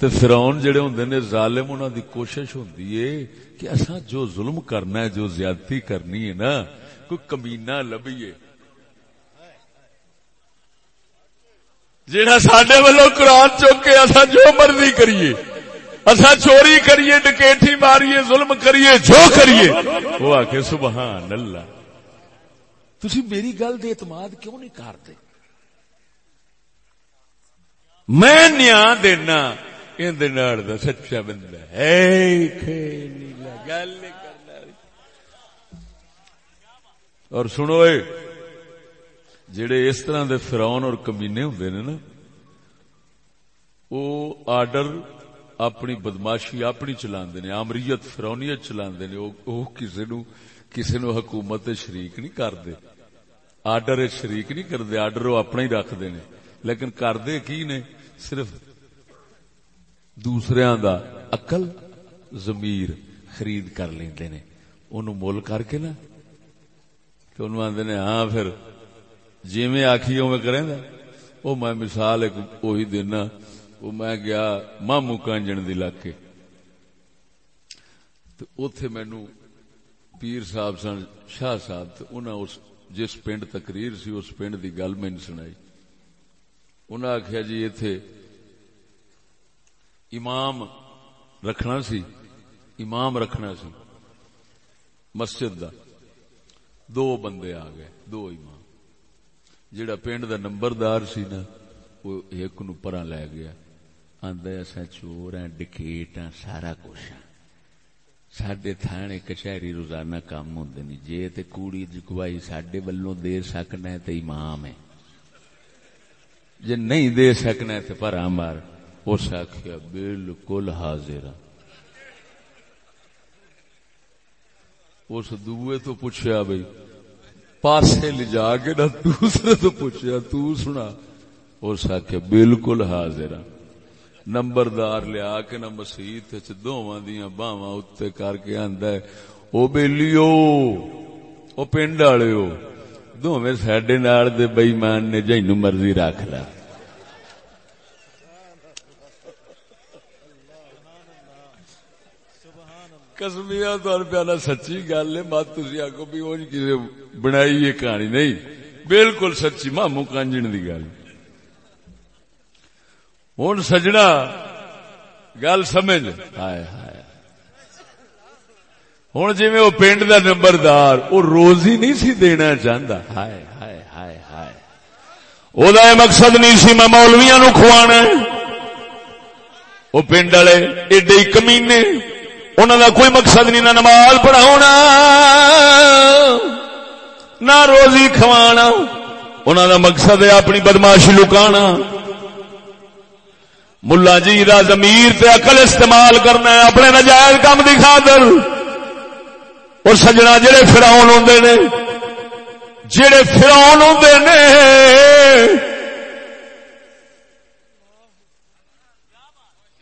Speaker 3: تو فرون جڑے ہوں نے ظالم انہوں دی کوشش ہوندی ہے کہ اصا جو ظلم کرنا ہے، جو زیادتی کرنی ہے نا کوئی کمینا لبیے۔ جہاں سڈے ولو قرآن چوک کے اصا جو مرضی کریے اصا چوری کریے ڈکیٹھی ماریے ظلم کریے جو کریے۔ وہ آ کے سبحان اللہ۔ تھی میری گل دے اعتماد کیوں نہیں کرتے میں نیا دینا دا سچا بندہ گل اور سنو جڑے اس طرح دے فرون اور کمینے ہوں نا وہ آرڈر اپنی بدماشی اپنی چلا آمریت فرونیت چلا کسی نو کسی نو حکومت شریک نہیں کرتے آرڈر شریک نہیں کرتے آرڈر وہ اپنا ہی رکھتے ہیں لیکن کرتے کی نے؟ صرف دوسرے دا اقل زمیر خرید کر لیندے نے۔ انہوں مول کر کے نا تو انہوں آندے نے ہاں پھر جی میں آخی میں کریں دا وہ میں مثال ایک وہی دینا، وہ میں گیا مامو کانجن دی لاکے تو اتے مینو پیر صاحب سن، شاہ صاحب، تو انہوں اس جس پنڈ تقریر سی، اس پنڈ دی گل میں سنائی۔ انہیں آخیا جی اتے امام رکھنا سی، امام رکھنا سی مسجد دا۔ دو بندے آ گئے، دو امام۔ جڑا پنڈ دا نمبردار سی نا، وہ ایک نو پرا لے گیا۔ آدھا چور ہیں، ڈکیٹ ہیں، سارا کچھ سڈے تھانے کچہری روزانہ کام ہوں جی تے کوڑی گواہی سڈے ولوں دے سکنا ہے تے امام ہے جی نہیں دے سکنا ہے تو پر مار اس آخیا بالکل حاضر ہاں۔ اس دوے تو پوچھا بھائی پاسے لے جا کے نہ دوسرے تو پوچھا تو سنا۔ اس آخیا بالکل حاضر ہاں۔ نمبردار لیا کے نہ مسیت دونوں دیا باواں اتنے کر کے آدھا وہ بےلیو وہ پنڈ والے دونوں سڈے نال دے بئیمان نے جنو مرضی رکھ لا کسمیا تو پیانا سچی گل ہے۔ مت تھی آگو بھی وہ کسی بنائی یہ کہانی۔ نہیں، بالکل سچی۔ مامو کانجن کی گل۔ ہوں سجنا، گل سمجھ۔ ہائے ہائے۔ ہوں جی وہ پنڈ کا نمبردار وہ روز ہی نہیں سی دینا چاہتا ہائے ہائے ہائے ہائے۔ وہ مقصد نہیں سی، میں مولویا نو کھوانا وہ پنڈ والے، ایڈے کمینے۔ انہوں کا کوئی مقصد نہیں، نہ نماز پڑھا نہ روزی کھوانا۔ انہوں کا مقصد ہے اپنی بدماشی لکانا۔ ملا جی کا زمیر تے عقل استعمال کرنا ہے، اپنے نجائز کام دکھا در اور سجنا جڑے فراؤن ہوں نے، جڑے فراؤن ہوں نے۔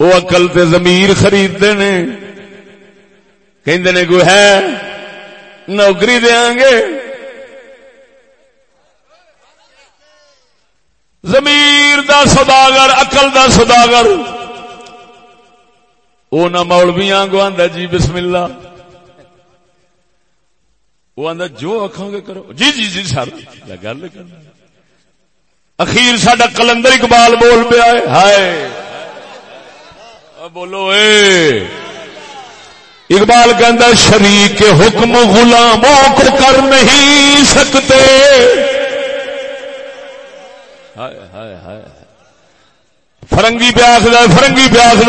Speaker 3: وہ اقل تے زمیر خریدتے نے کہ کوئی ہے؟ نوکری دیا گے۔ زمیر دا سوداگر اقل دا سوداگر۔ وہ نہ مولویاں گو آدھا جی بسم اللہ۔ وہ آدھا جو آخو گے کرو۔ جی جی جی سر۔ گل کرنا۔ اخیر سڈا کلندر اقبال بول پیا ہائے۔ بولو، اے۔ اقبال کہ شریک حکم غلاموں کو کر نہیں سکتے۔ فرنگی پیاس فرنگی پیاس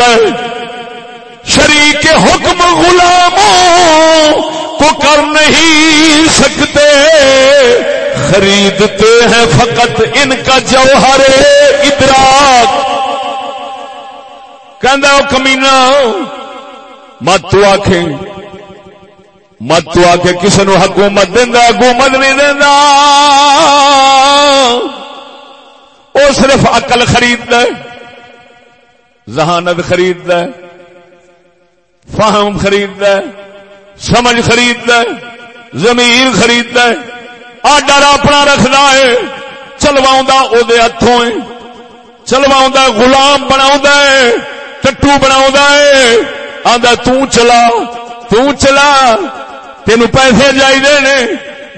Speaker 3: شریک حکم غلاموں کو کر نہیں سکتے۔ خریدتے ہیں فقط ان کا جوہر ادراک۔ کہ کمینا مت تو آخ مت تو آخ کسی نو حکومت دینا حکومت نہیں دینا وہ صرف اقل خرید ذہانت خرید فہم خرید سمجھ خرید زمین خرید آڈر اپنا رکھنا ہے چلوا ہاتھوں چلوا گلام بنا ٹٹو بنا آدھا چلا چلا تین پیسے چاہیے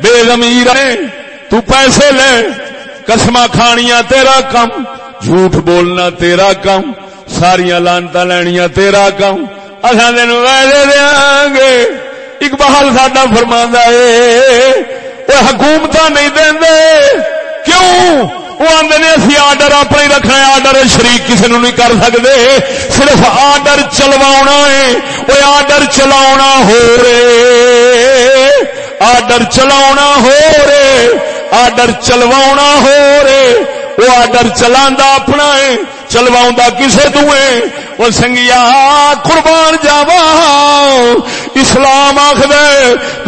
Speaker 3: بے زمیر تو پیسے لے کسما کھانیاں تیرا کم، جھوٹ بولنا تیرا کم ساریا لانتا لینیا تیرا کم اصا تین ویسے دیا گے اقبال ساڈا فرما ہے حکومت نہیں دے کیوں؟ وہ آدھے نے اسی آرڈر اپنے رکھنا ہے، آرڈر شریک کسی نو نہیں کر سکتے صرف آرڈر چلوا ہے، وہ آرڈر چلا ہو رہے۔ آرڈر چلا ہو رہے، آرڈر چلوا ہو رہے، وہ آرڈر چلا اپنا ہے۔ چلوا کسے دوے وہ سنگیا قربان جاوا اسلام آخد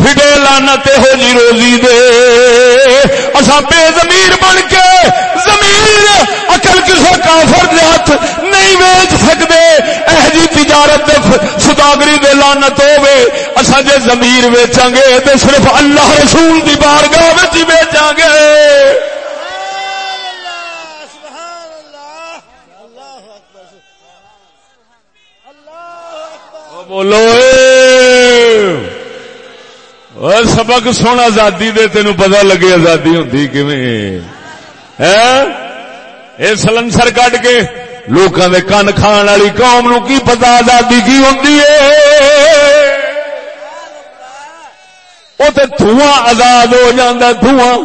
Speaker 3: فٹے لانت ہو جی روزی دے۔ اصا بے زمیر بن کے زمین اکل کسے کافر دے ہاتھ نہیں ویچ سکتے اہ جی تجارت دے سداگری دے لانت ہوے اصا جے زمیر ویچا گے تو صرف اللہ رسول دی بارگاہ ویچا گے۔ بولو سبق سن آزادی دے تین پتا لگے آزادی ہوں یہ سلنسر کٹ کے لوکاں دے کن کھان والی قوم نو کی پتا آزادی کی ہوں وہ تو دھواں آزاد ہو جاندہ دھواں۔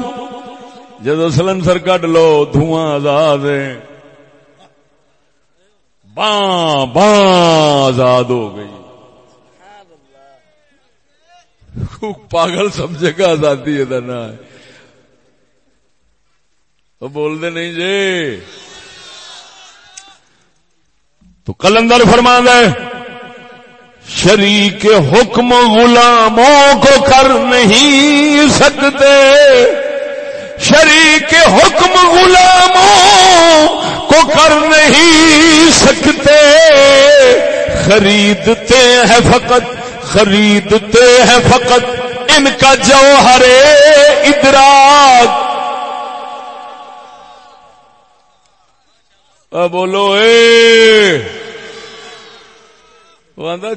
Speaker 3: جدو سلنسر کٹ لو، دھواں آزاد بان بان آزاد ہو گئی۔ پاگل سمجھے گا، آزادی ہے نا وہ بولتے نہیں جی۔ تو کلندر فرما ہے، شریک حکم غلاموں کو کر نہیں سکتے۔ شریک حکم غلاموں کو کر نہیں سکتے۔ خریدتے ہیں فقط خریدتے ہیں فقط ان کا جوہر ادراک۔ بولو، اے۔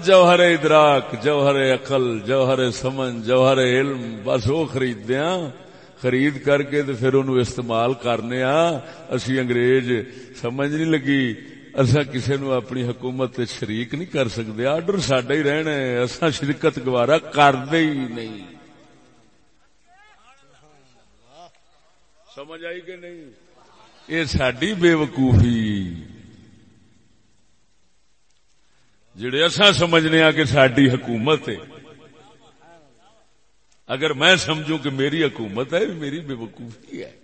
Speaker 3: جوہر ادراک، جوہر عقل، جوہر سمن جوہر علم، بس وہ خرید دیا خرید کر کے تو پھر انہوں استعمال کرنے اسی انگریز، سمجھ نہیں لگی۔ اصا کسی نو اپنی حکومت شریک نہیں کر سکتے آرڈر سڈا ہی رہنا اصا شرکت گوارا کرتے ہی نہیں۔ سمجھ آئی کہ نہیں؟ یہ ساری بے وقوفی جڑے اصا سمجھنے کہ ساری حکومت ہے۔ اگر میں سمجھوں کہ میری حکومت ہے، میری بے وقوفی ہے۔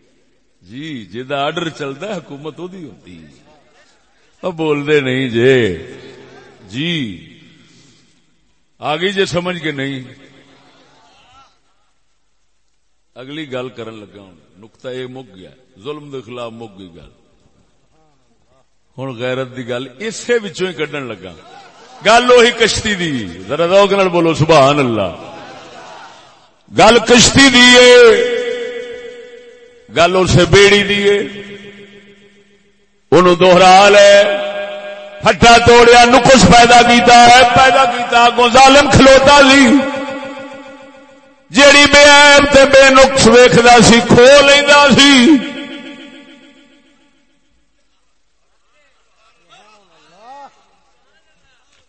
Speaker 3: جی جا آرڈر چلتا ہے، حکومت وہ ہوتی ہے بول دے نہیں جے۔ جی۔ آگئی جے سمجھ کے نہیں۔ اگلی گل کرن لگا ہوں۔ نکتا یہ مک گیا۔ ظلم دے خلاف مک گئی گل۔ ہوں غیرت دی گل اسی ہی کڈن لگا۔ گل وہی کشتی دی۔ ذرا روک نال بولو، سبحان اللہ۔ گل کشتی دی گل اسے بیڑی دیے ان دوہرا لے۔ ہٹا توڑیا نقص پیدا کیتا ہے، پیدا کیتا کو ظالم کھلوتا سی جیڑی بے عیب تے بے نقص ویکھدا سی، کھو لیندا سی۔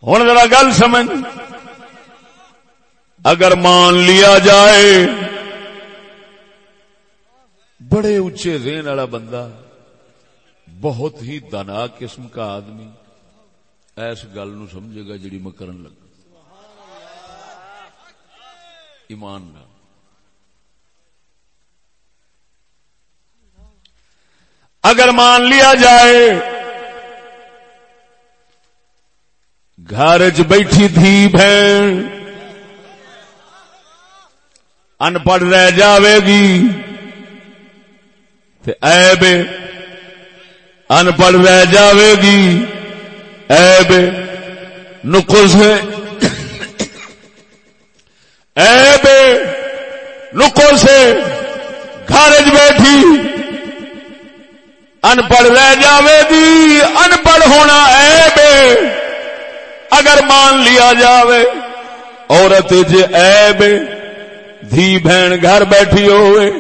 Speaker 3: ہوں ذرا گل سمجھ۔ اگر مان لیا جائے، بڑے اچے دین والا بندہ بہت ہی دنا قسم کا آدمی ایس گل نو سمجھے گا جڑی میں کرن لگا۔ ایمان نہ اگر مان لیا جائے گھر چ بیٹھی تھی بہن ان پڑھ رہ جاوے گی ایب ان پڑھ رہ جاوے گی۔ ایب نقل سے ایب نقل سے گھر بیٹھی۔ ان پڑھ رہ جاوے گی۔ ان پڑھ ہونا ایب اگر مان لیا جاوے، عورت جے ایب دھی بہن گھر بیٹھی ہوئے۔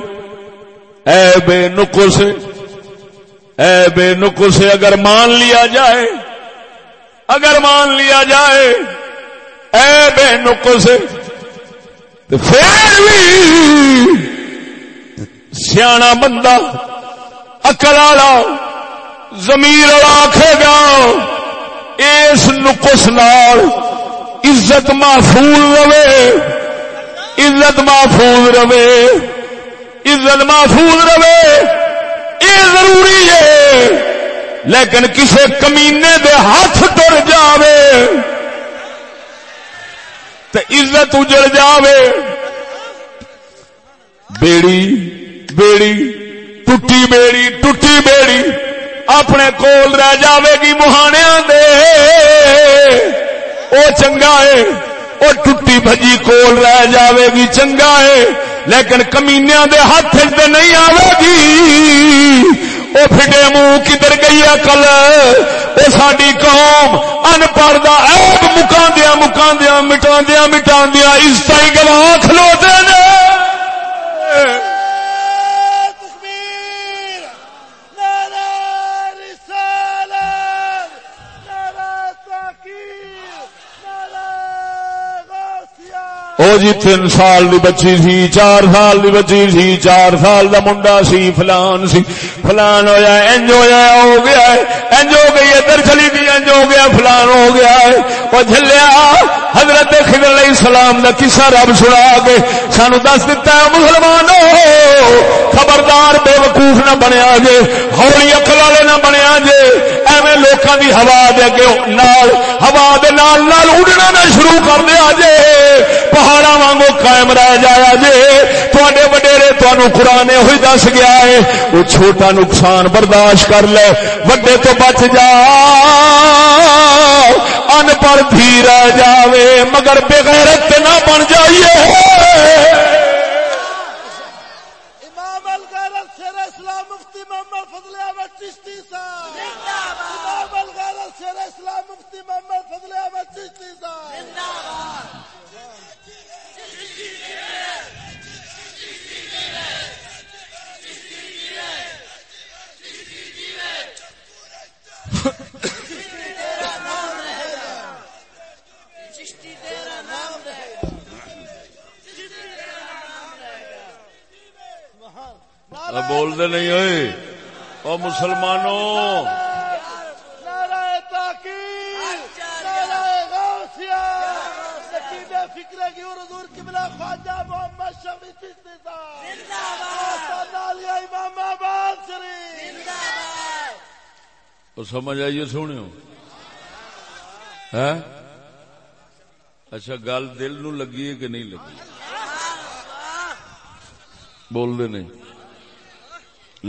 Speaker 3: ایب نقل سے اے بے نقل سے اگر مان لیا جائے، اگر مان لیا جائے، اے بے نکو سے، تو پھر بھی سیاح بندہ اکل والا زمیر والا آخے گا، اس نقص نال عزت محفوظ رہے، عزت محفوظ رہے، عزت محفوظ رہے۔ یہ ضروری ہے۔ لیکن کسے کمینے دے ہاتھ ٹر جاوے تو عزت اجڑ جاوے۔ بیڑی بیڑی، ٹوٹی بیڑی ٹوٹی بیڑی اپنے کول رہ جاوے گی مہاڑیا دے۔ او چنگا ہے، او ٹوٹی بجی کول رہ جاوے گی چنگا ہے۔ لیکن کمینیا دے ہاتھ نہیں آئے گی۔ وہ فٹے منہ کدھر گئی کل؟ وہ ساری قوم ان پڑھ کا مکاندیا مکاندیا مٹاندیا مٹاندیا اس طرح گواہ کھلوتے ہیں او جی تین سال دی بچی سی چار سال دی بچی سی چار سال دا منڈا سی فلان سی فلان ہویا انج ہویا ہو گیا ہے انج ہو گئی ادھر چلی گئی انج ہو گیا فلان ہو گیا ہے وہ جھلیا حضرت خضر علیہ السلام دا قصہ رب سنا کے سانو دس دیتا ہے مسلمانوں خبردار بے وقوف نہ بنیا جے ہولی اکل والے نہ بنیا جے ایویں لوکاں دی ہوا دے اگے نال ہوا دے نال نال اڑنا نہ شروع کر دیا جے پہاڑ پہاڑا وانگو قائم رہ جایا جے۔ تھوڑے وڈیرے تھانو قرآن ہوئی دس گیا ہے۔ وہ چھوٹا نقصان برداشت کر لے۔ وڈے تو بچ جا۔ ان پڑھ بھی رہ جاوے۔ مگر بغیرت نہ بن جائیے۔ بول دے نہیں ہوئے۔ او مسلمانوں۔ سمجھ آئیے سونے اچھا گل دل نو لگی ہے کہ نہیں لگی؟ بول دے نہیں۔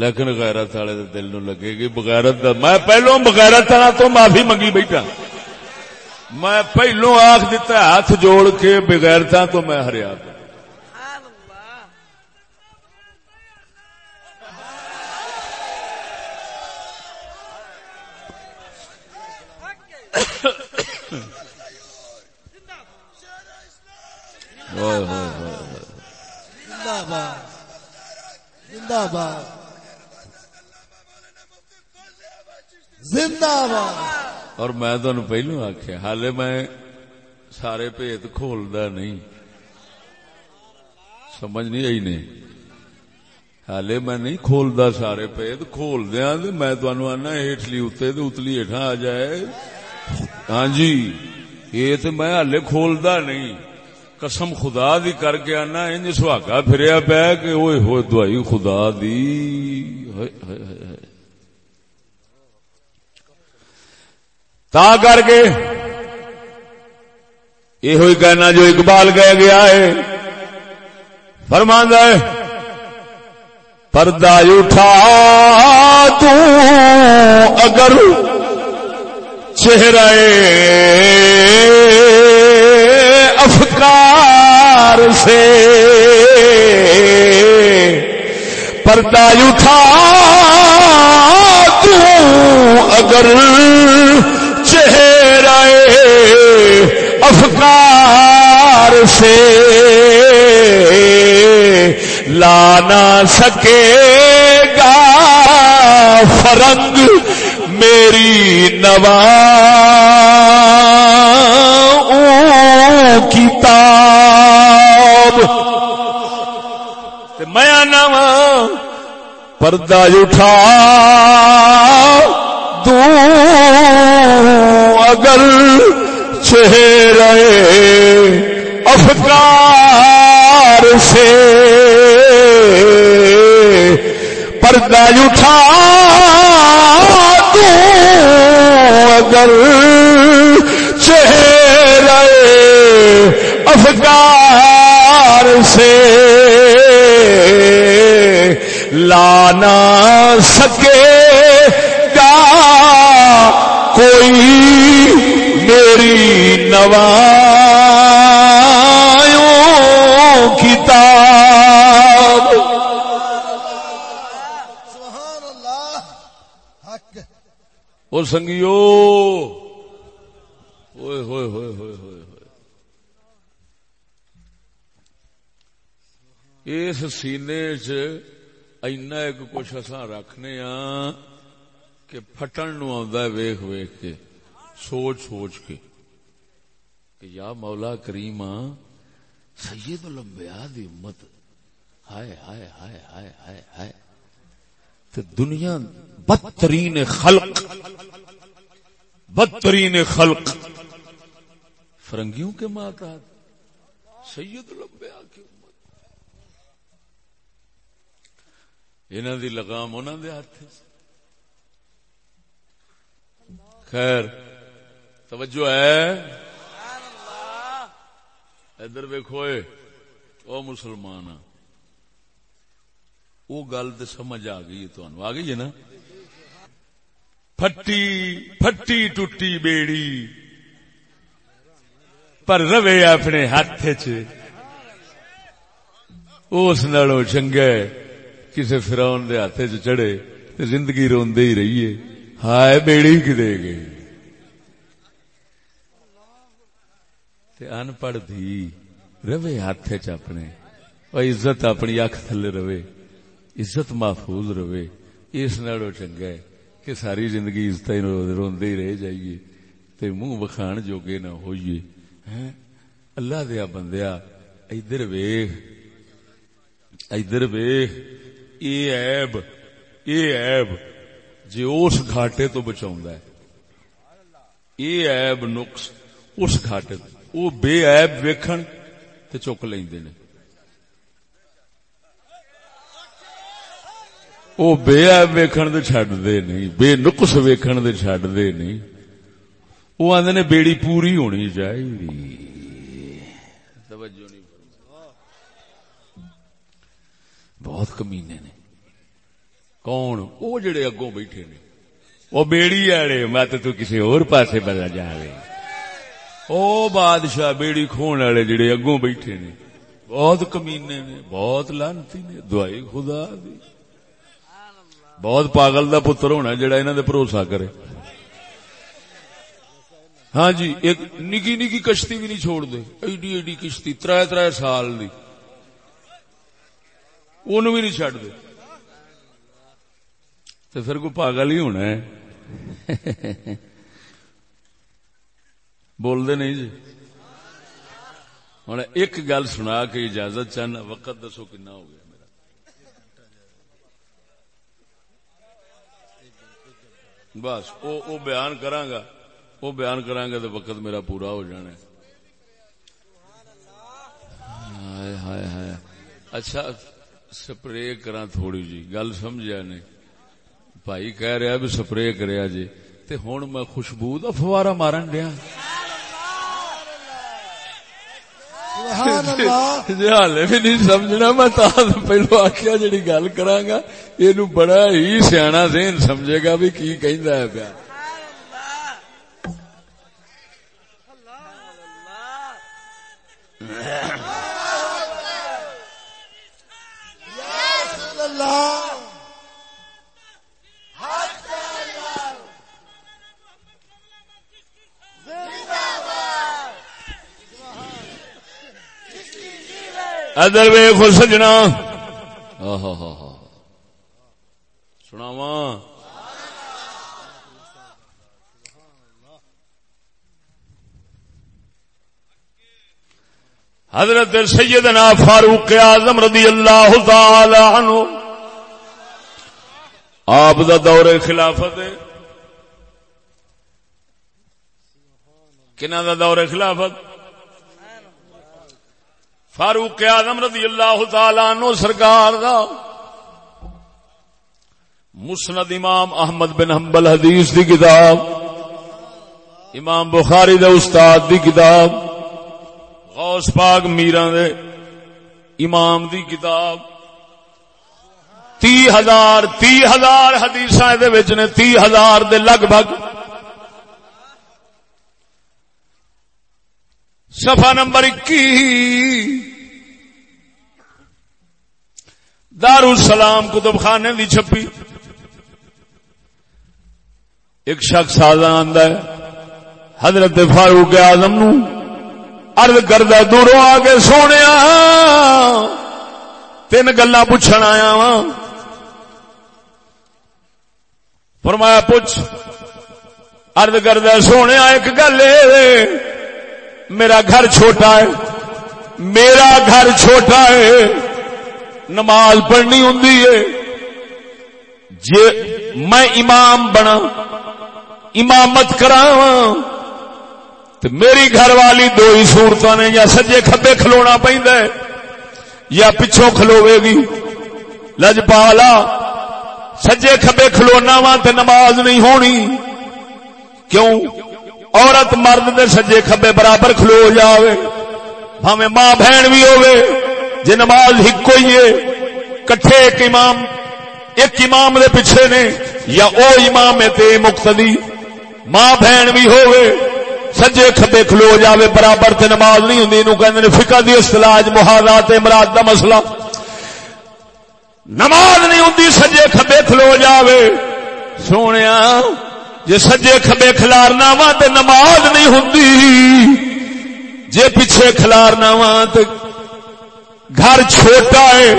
Speaker 3: لیکن غیرت والے دل نو لگے گی، بغیرت میں پہلو بغیرت والا تو معافی منگی بیٹھا۔ میں پہلو آخ دیتا ہاتھ جوڑ کے بغیرتا تو میں ہریا۔
Speaker 1: زندہ باد زندہ باد۔ زندہ باد۔
Speaker 3: اور میں تہن پہلو آخیا حال میں سارے بھیت کھولدا نہیں۔ سمجھ نہیں آئی نہیں حالے میں نہیں کھولدا، سارے پیت کھول دیا میں تمہوں آنا ہیٹلی اتنے تو اتلی ہیٹھا آ جائے۔ ہاں جی یہ تو میں ہالے کھولدا نہیں۔ قسم خدا دی کر کے آنا، انج سہاگا پھریا پیا کہ اوئے ہوئے دوائی خدا دی۔ ہائے ہائے ہائے۔ تا کر کے یہ کہنا جو اقبال کہہ گیا ہے۔ فرمان ہے، پردہ اٹھا تو اگر چہرے افکار سے پردہ اٹھا تو اگر چہرہ افکار سے لانا سکے گا فرنگ میری نوا کتاب میں نو پردہ اٹھا۔ دوں اگر چہرے افکار سے پردہ اٹھا اگر چہرے افکار سے لانا سکے گا کوئی میری نوا کتاب وہ سنگیو ہوئے ہوئے ہوئے ہوئے ہوئے۔ اس سینے چ اینا ایک کچھ اصا رکھنے ہاں۔ کہ پھٹن نو آندا ہے ویکھ ویکھ کے، سوچ سوچ کے، کہ یا مولا کریم سید الانبیاء دی امت، ہائے ہائے ہائے ہائے ہائے ہائے۔ تے دنیا بدترین خلق بدترین خلق۔ فرنگیوں کے ماتا سید الانبیاء کی امت۔ انہوں دی لگام انہوں دے ہاتھ خیر۔ توجہ ہے؟ ادھر ویکو او مسلمان وہ گل تو سمجھ آ گئی تمہیں آ گئی ہے نا؟ پھٹی پھٹی ٹوٹی بیڑی۔ پر روے اپنے ہاتھ چ اس نالوں چنگے کسی فراؤن دے ہاتھ چ چڑھے زندگی روندے ہی رہیے۔ ہائے بیڑی کدے گئی ان پڑھ دی روے ہاتھ چ اپنے۔ اور عزت اپنی اکھ تھلے روے عزت محفوظ روے اس نالوں چنگا ہے کہ ساری زندگی عزت روندے ہی رہ جائیے۔ تے منہ بخان جوگے نہ ہوئیے۔ اللہ دیا بندیا ادھر ویخ ادھر ویخ یہ ایب یہ ایب جی اس گھاٹے تو بچاؤں ہے۔ یہ ایب نقص، اس گھاٹے تو۔ وہ بے ایب ویکھن تے چک لیندے نے۔ وہ بے ایب ویکھن تے چھڈ دے نہیں، بے نقص ویکھن تے چھڈ دے نہیں۔ وہ آندے نے بیڑی پوری ہونی چاہیے توجہ نہیں۔ بہت کمینے نے۔ کون وہ جڑے اگوں بیٹھے نے وہ بیڑی آڑے مت تو کسی اور پاسے بدل جائے او بادشاہ بیڑی کھون والے جڑے اگوں بیٹھے نے بہت کمینے نے بہت لانتی نے دعائی خدا دی بہت پاگل دا پتر ہونا جڑا انہوں نے بھروسہ کرے ہاں جی ایک نکی نکی کشتی بھی نہیں چھوڑ دے ایڈی ایڈی کشتی تر تر سال دی ان بھی نہیں چڈ دے تو پھر کوئی پاگل ہی ہونا ہے۔ بول دے نہیں جی۔ ہوں ایک گل سنا کے اجازت چاہنا، وقت دسو کنا ہو گیا میرا۔ بس وہ بیان کرانگا۔ وہ بیان کرانگا تو وقت میرا پورا ہو جانا ہائے ہائے ہائے۔ اچھا سپرے کرا تھوڑی جی گل سمجھا نے بھائی کہہ رہا بھی سپرے کریا جی تے ہوں میں خوشبو دا فوارا مارن دیا جی ہالے بھی نہیں سمجھنا میں پہلو آخیا جی گل کرا یہ بڑا ہی سیاح ذہن سمجھے گا بھی کی کہ پیا ادر ویخ سجنا۔ ہاں، ہاں، ہاں، سناو حضرت سیدنا فاروق اعظم رضی اللہ تعالی عنہ۔ آپ دا دور خلافت کنہ دا دور خلافت؟ فاروق اعظم رضی اللہ تعالی عنہ سرکار دا مسند امام احمد بن حنبل حدیث دی کتاب، امام بخاری دا استاد دی کتاب، غوث پاک میران دے امام دی کتاب۔ تی ہزار تی ہزار حدیث نے تی ہزار دے لگ بھگ سفا نمبر اکی دار السلام کتب خانے دی چھپی۔ ایک شخص آزان ہے، حضرت فاروق آزم نو ارد کردہ دوروں آ کے سونے تین گلا پوچھنا آیا وا فرمایا، پوچھ ارد کردہ سونے ایک گل میرا گھر چھوٹا ہے، میرا گھر چھوٹا ہے۔ نماز پڑھنی ہوں جی میں امام بنا امامت کرا تو میری گھر والی دو ہی سورت نے، یا سجے کبے کھلونا پہ یا پچھوں کھلوے گی۔ لجپالا سجے کبے کھلونا وا تو نماز نہیں ہونی۔ کیوں؟ عورت مرد دے سجے کبے برابر کھلو جاوے بھاوے ماں بہن بھی ہوئے جی نماز ایک ہی ہے، کٹھے ایک امام ایک امام دے پیچھے نے، یا او امام ہے تے مقتدی، ماں بہن بھی ہوئے، سجے کھبے کھلو جاوے، برابر تے نماز نہیں ہوندی نو کہندے نے فقہ دی اصطلاح، محاذات مراد دا مسئلہ۔ نماز نہیں ہوندی، سجے کھبے کھلو جاوے۔ سونیا، جے سجے کھبے کھلارنا وا تے نماز نہیں ہوندی، جے پیچھے کھلارنا وا تے گھر چھوٹا ہے۔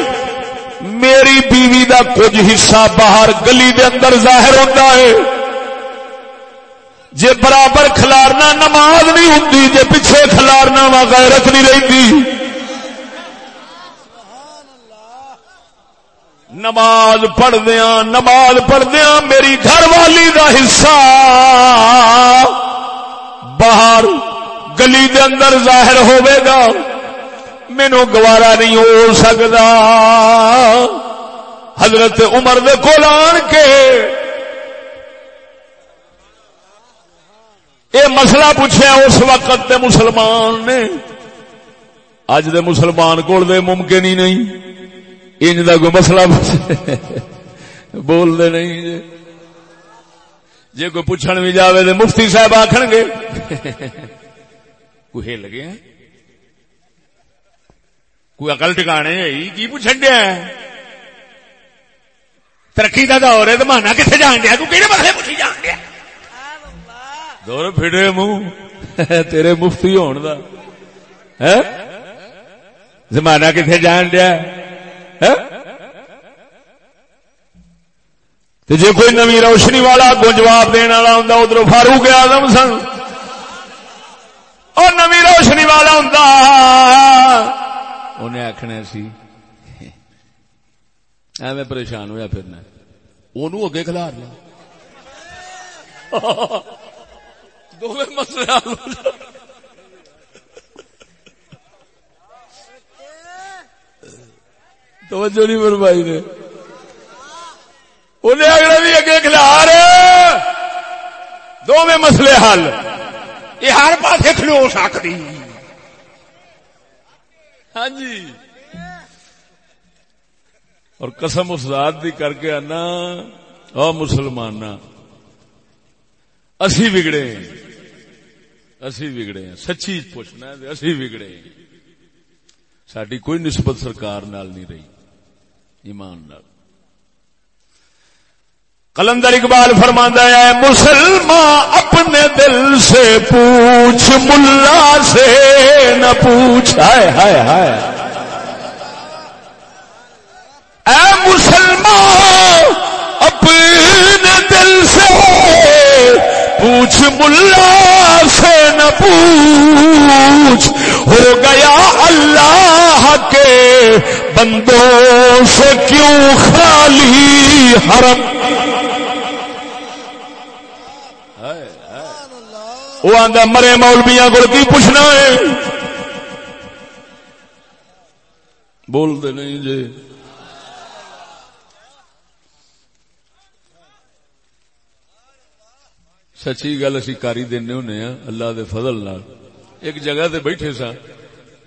Speaker 3: میری بیوی دا کچھ حصہ باہر گلی دے اندر ظاہر ہوتا ہے۔ جے برابر کھلارنا نماز نہیں ہوں جے پیچھے کھلارنا وا غیرت نہیں رہتی نماز پڑھ دیا نماز پڑھ دیا میری گھر والی دا حصہ۔ باہر گلی دے اندر ظاہر ہوئے گا۔ مینو گوارا نہیں ہو سکتا حضرت عمر دے کول آن کے یہ مسئلہ پوچھا اس وقت دے مسلمان نے۔ اج دے مسلمان کول دے ممکن ہی نہیں۔ انج دا کوئی مسئلہ بول دے نہیں جی جی کوئی پوچھن بھی جاوے تو مفتی صاحب آخن گے۔ کوئی ہل گیا کوئی اقل ٹکانے آئی کی پوچھن دیا ترقی کا دور ہے تو مانا کتنے جان دیا تو کہڑے مسئلے پوچھی جان دیا دور پھڑے منہ، تیرے مفتی ہون دا۔ زمانہ کتنے جان دیا جی کوئی نوی روشنی والا کو جواب دینے والا ہوں ادھر فاروق آدم سن۔ اور نوی روشنی والا ہوں انہیں آخنا سی۔ ایویں پریشان ہوا پھرنا۔ وہ اگے کھلار لیا۔ دونوں مسئلے حل ہو توجہ نہیں بربائی نے۔ انہیں اگلے بھی اگے کھلار۔ دونوں مسئلے حل۔ یہ ہر پاس کھلو سکتی ہاں جی۔ اور قسم اس ذات دی کر کے آنا، او مسلمان اسی بگڑے اسی بگڑے ہیں۔ سچی پوچھنا ہے، اسی بگڑے ساری کوئی نسبت سرکار نال نہیں رہی، ایمان نال۔ کلندر اقبال فرماندہ ہے مسلمان، اپنے دل سے پوچھ، ملا سے نہ پوچھ۔ ہائے ہائے ہائے۔ اے مسلمان، اپنے دل سے پوچھ پوچھ، ملا سے نہ پوچھ۔ ہو گیا اللہ کے بندوں سے کیوں خالی حرم؟ وہ آدھا مرے مولبیاں کو کی پوچھنا ہے؟ بولتے نہیں جی۔ سچی گل اسی کاری دینے ہونے ہیں، اللہ دے فضل نال۔ ایک جگہ تے بیٹھے سا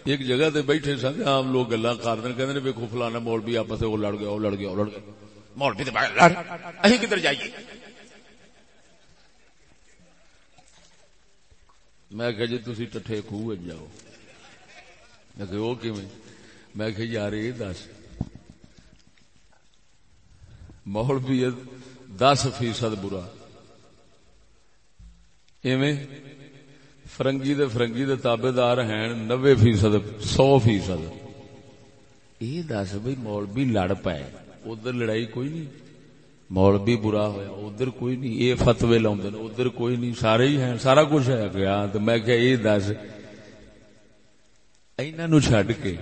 Speaker 3: ایک جگہ تے بیٹھے سا تے عام لوگ گلا کر دین، کہندے نے، ویکھو فلانا مولوی آپس سے وہ لڑ گیا، وہ لڑ گیا، وہ لڑ گیا۔ مولوی تے لڑ۔ اسی کدھر جائیے؟ میں کہ جی تسی ٹٹھے خوہ جاؤ۔ میں کہ وہ کیویں؟ میں کہ یار یہ دس۔ مولوی دس فیصد برا۔ ایویں فرنگی دے فرنگی دے تابے دار ہیں نوے فیصد، سو فیصد۔ یہ دس بھائی مولوی لڑ پائے۔ ادھر لڑائی کوئی نہیں۔ مولوی برا ہوا ادھر کوئی نہیں، یہ فتوے لاؤ ادھر کوئی نہیں، سارے ہی ہیں، سارا کچھ ہے گیا ہاں، تو میں کہ یہ دس نو چڈ کے،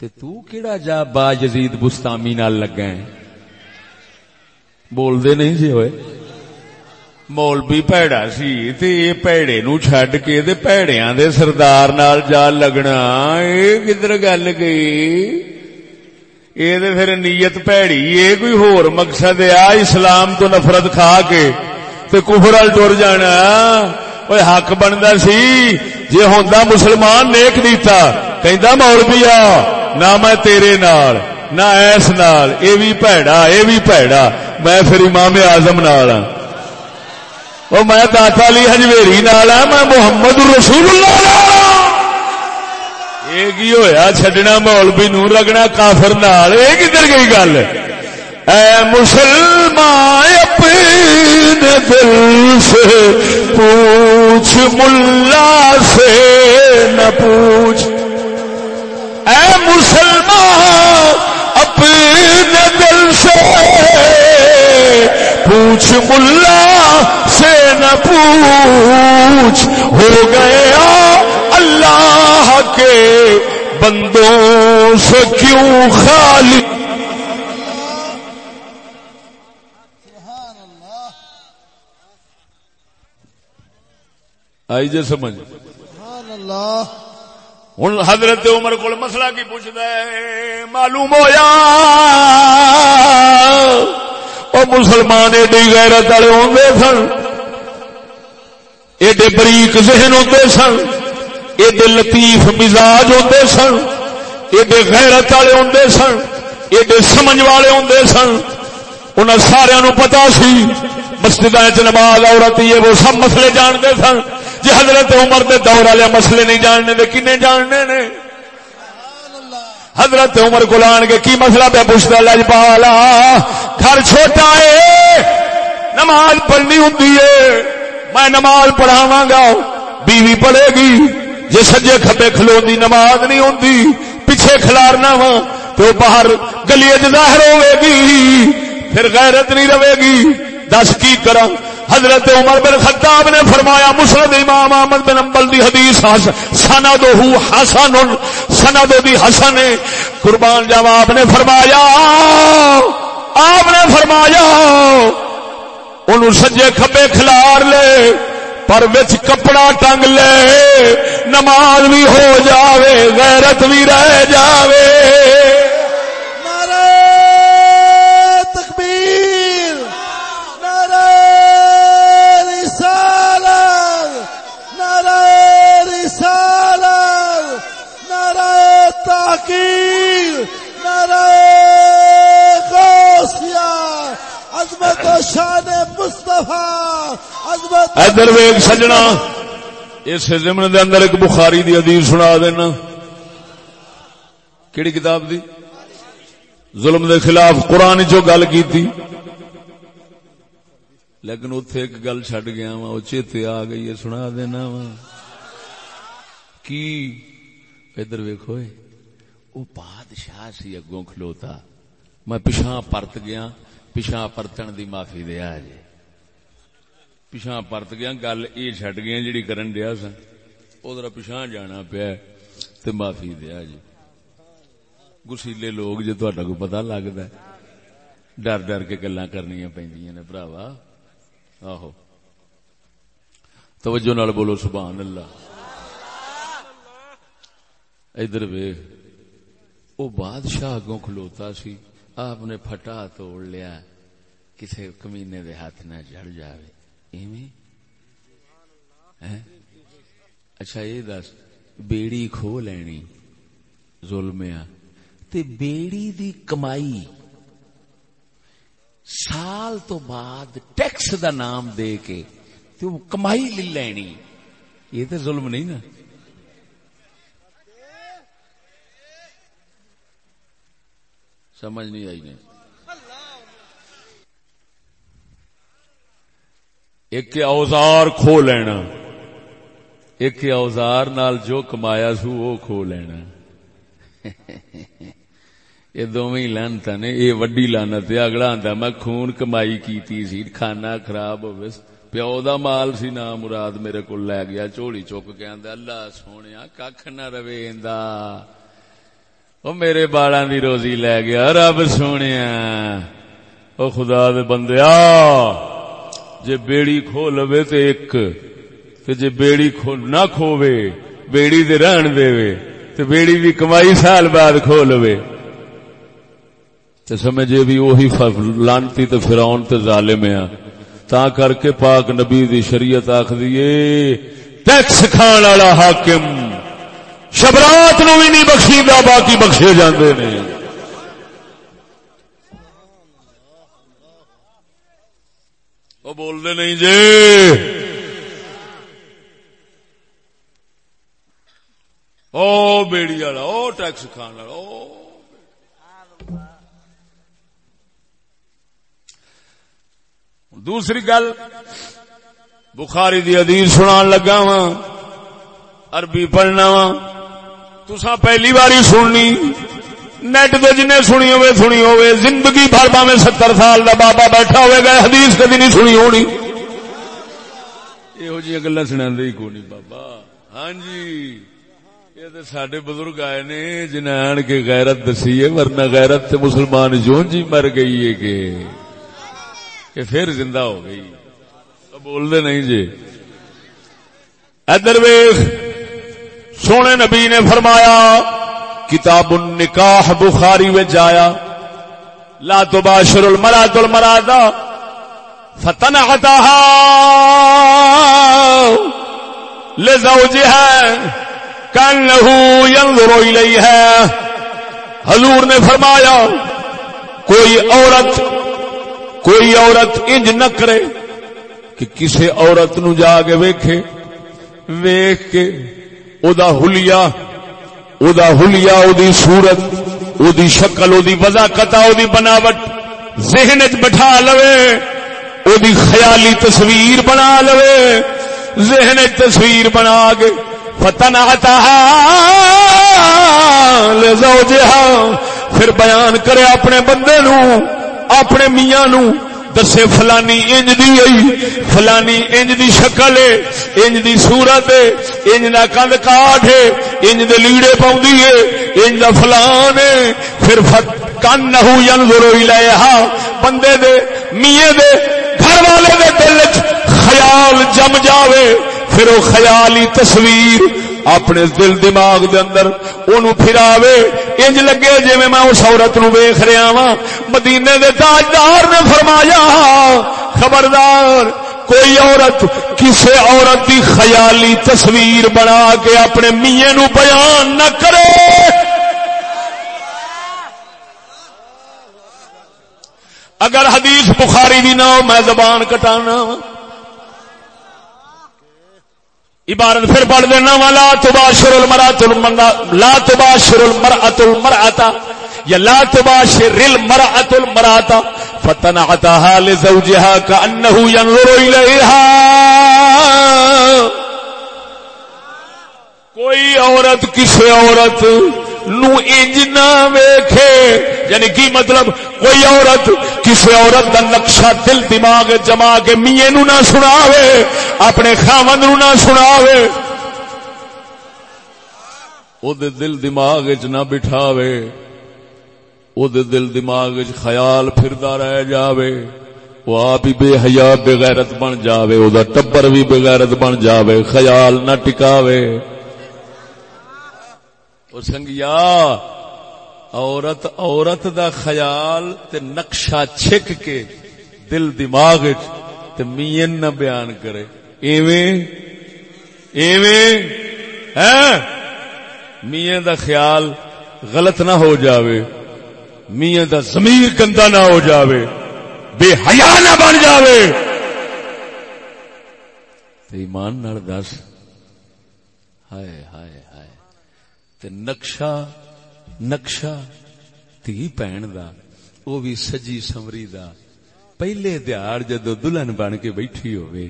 Speaker 3: تے تو کیڑا جا با جزید بستامی نال لگا ہے؟ بول دے نہیں جی ہوئے؟ مولوی پیڑا سی، تے یہ پیڑے نو چھڈ کے، تے پیڑیاں دے سردار نال جا لگنا، اے کدھر گل گئی؟ اے تے پھر نیت پیڑی، اے کوئی ہور مقصد آ اسلام تو نفرت کھا کے تے کفر ال ٹر جانا۔ اوے حق بندا سی۔ جے ہوندا مسلمان نیک دیتا، کہندا مولوی آ نہ میں تیرے نال، نہ ایس نال، اے بھی پیڑا، اے بھی پیڑا، میں پھر امام اعظم نال ہاں۔ وہ میں داتا علی ہجویری نالا ہاں، میں محمد رسول اللہ نال ہاں۔ یہ ہویا چڈنا مولوی نو لگنا کافر نال؟ یہ کدھر گئی گل؟ اے مسلمان اپنے دل سے پوچھ، ملا سے نہ پوچھ۔ اے مسلمان اپنے دل سے پوچھ، ملا سے نہ پوچھ۔ ہو گیا اللہ کے بندوں سے کیوں خالی؟ آئی جے سمجھ۔ ہوں حضرت عمر کو مسئلہ کی پوچھتا ہے، معلوم ہوا وہ مسلمان ایڈی غیرت والے ہوتے سن، ایڈے بریک ذہن ہوتے سن۔ ایڈے لطیف مزاج ہوتے سن ایڈے غیرت والے ہوتے سن ایڈے سمجھ والے ہوتے سن ان سارا نو پتا سی مسجد نماز عورت یہ وہ سب مسئلے جانتے سن جی حضرت عمر دے دور والے مسئلے نہیں جاننے دے کنے جاننے نے حضرت عمر کو لان کے کی مسئلہ پہ پوچھتا لجپالا گھر چھوٹا ہے نماز پڑھنی ہوں میں نماز پڑھاوا گا بیوی پڑھے گی جی سجے کھپے کھلو دی نماز نہیں ہوں پیچھے کھلارنا وا تو باہر گلی ظاہر ہوے گی، پھر غیرت نہیں رہے گی۔ دس کی کرا حضرت عمر بن خطاب نے فرمایا مسرد امام احمد بن امبل دی حدیث سنا دو حسن سنا دو دی حسن قربان جاوا آپ نے فرمایا، آپ نے فرمایا ان سجے کھبے کھلار لے۔ پر وچ کپڑا ٹنگ لے نماز بھی ہو جاوے غیرت بھی رہ جاوے۔
Speaker 1: شان
Speaker 3: ادھر ویگ سجنا، اس زمن دے اندر ایک بخاری دی حدیث سنا دینا۔ کیڑی کتاب دی؟ ظلم دے خلاف قرآن چو گل کی تھی لیکن اتے ایک گل چڈ گیا وا وہ چیتے آ گئی ہے، سنا دینا وا کی؟ ادھر ویکو وہ بادشاہ سی اگوں کھلوتا۔ میں پچھا پرت گیا پچھا پرتن دی معافی دیا جی پچھا پرت گیا گل یہ چڈ گیا جیڑی کرن دیا سا ادھر پچھا جانا پیا تے معافی دیا جی گسیلے لوگ جی تا کو پتا لگتا ڈر ڈر کے گلا کرنی پہ براوا آہو توجہ نال بولو سبحان اللہ ادھر ویخ وہ بادشاہ اگوں کھلوتا سی آپ نے پھٹا توڑ لیا کسی کمینے دے ہاتھ نہ جڑ جائے اچھا یہ دس، بیڑی کھو لینی ظلمیا۔ تے بیڑی دی کمائی سال تو بعد ٹیکس دا نام دے کے تے کمائی لے لینی۔ یہ تو ظلم نہیں نا؟ سمجھ نہیں آئی نہیں ایک اوزار کھو لینا۔ ایک اوزار نال جو کمایا سو وہ کھو لینا۔ یہ دونوں لانتا نے، یہ وڈی لانت ہے۔ اگلا آتا میں خون کمائی کی سی، کھانا خراب ہو پیو دا مال سی، نا مراد میرے کو لے گیا۔ چولی چک کے آدھا اللہ سونے کھ نہ روے وہ میرے بالا دی روزی لے گیا، رب سونے وہ خدا دے بندیا جے بیڑی کھو لو تو ایک، تے جے بیڑی کھو نہ کھوے بیڑی دے رہن دے تو بیڑی دی کمائی سال بعد کھو لو تو سمجھے بھی وہی لانتی تو فراؤن تے ظالم ہے۔ تا کر کے پاک نبی دی شریعت آخ دیے ٹیکس کھان والا حاکم۔ شبرات نو بھی نہیں بخشی، دا باقی بخشے جاندے نے۔ وہ بول دے نہیں جی۔ او بیڑی والا، او ٹیکس کھان والا دوسری گل، بخاری دی حدیث سنان لگا وا عربی پڑھنا وا تسا پہلی باری سننی۔ نیٹ تو جن سنی ہوئے سنی ہوئے زندگی بھر پاوے ستر سال دا بابا بیٹھا ہوئے گا، حدیث کدی نہیں سنی ہونی۔ یہو جی گلا سنا کو نہیں بابا۔ ہاں جی یہ تو سڈے بزرگ آئے نے، جنہیں آن کے غیرت دسی ہے، ورنہ غیرت تے مسلمان جون جی مر گئی ہے کہ کہ پھر زندہ ہو گئی۔ بول دے نہیں جی۔ ادر ویخ سونے نبی نے فرمایا، کتاب النکاح بخاری میں جایا۔ لا تو باشر المرا فتن ہتا لے جاؤ جی ہے کن روئی لئی ہے حضور نے فرمایا، کوئی عورت کوئی عورت انج نہ کرے کہ کسی عورت نو جا کے ویکھے ویخ کے او دا حلیہ او دا حلیہ او دی صورت او دی شکل او دی وضاقت او دی بناوٹ ذہن وچ بٹھا لوے او دی خیالی تصویر بنا لوے ذہن وچ تصویر بنا کے فتن آتا لزوجہا، پھر بیان کرے اپنے بندے نو، اپنے میاں نو دسے فلانی انج دی آئی فلانی انج دی شکل ہے، انج دی صورت ہے، انج دا کند کاٹ ہے، انج دے لیڑے پاؤندی ہے، انج دا فلان ہے۔ پھر کن نہ ینظر الیہا، بندے دے، میاں دے، گھر والے دے دل خیال جم جاوے۔ پھر وہ خیالی تصویر اپنے دل دماغ دے اندر اونوں پھراوے، انج لگے جی میں اس عورت نو ویخ رہا وا مدینے دے تاجدار نے فرمایا، خبردار، کوئی عورت کسی عورت دی خیالی تصویر بنا کے اپنے میے نو بیان نہ کرے۔ اگر حدیث بخاری دی نہ ہو، میں زبان کٹانا عبارت پھر پڑھ دینا والا تباشر المرات لا تباشر المرأة المرأة یا لا تباشر المرأة المرأة فتنعتها لزوجها كأنه ينظر إليها. کوئی عورت کسی عورت نو نہ ویکھے۔ یعنی کی مطلب کوئی عورت کسی عورت کا نقشہ دل دماغ جما کے میے نو نہ سناوے، اپنے خامد نو نہ سناوے۔ او دے دل دماغ چ نہ بٹھاوے۔ او دے دل دماغ چ خیال پھردا رہ جاوے۔ وہ آپ ہی بے حیا بغیرت بن جاوے۔ او دا ٹبر بھی بغیرت بن جاوے۔ خیال نہ ٹکاوے۔ او سنگیا، عورت عورت دا خیال تے نقشہ چھک کے دل دماغ تے مین نہ بیان کرے۔ ایویں ایویں ہے میاں دا خیال غلط نہ ہو جاوے۔ میاں دا ضمیر گندا نہ ہو جاوے۔ بے حیا نہ بن جاوے۔ تے ایمان نال دس۔ ہائے ہائے۔ تے نقشہ نقشہ تھی پہن دا وہ بھی سجی سمری دا پہلے دیار جدو دلہن بن کے بیٹھی ہوئے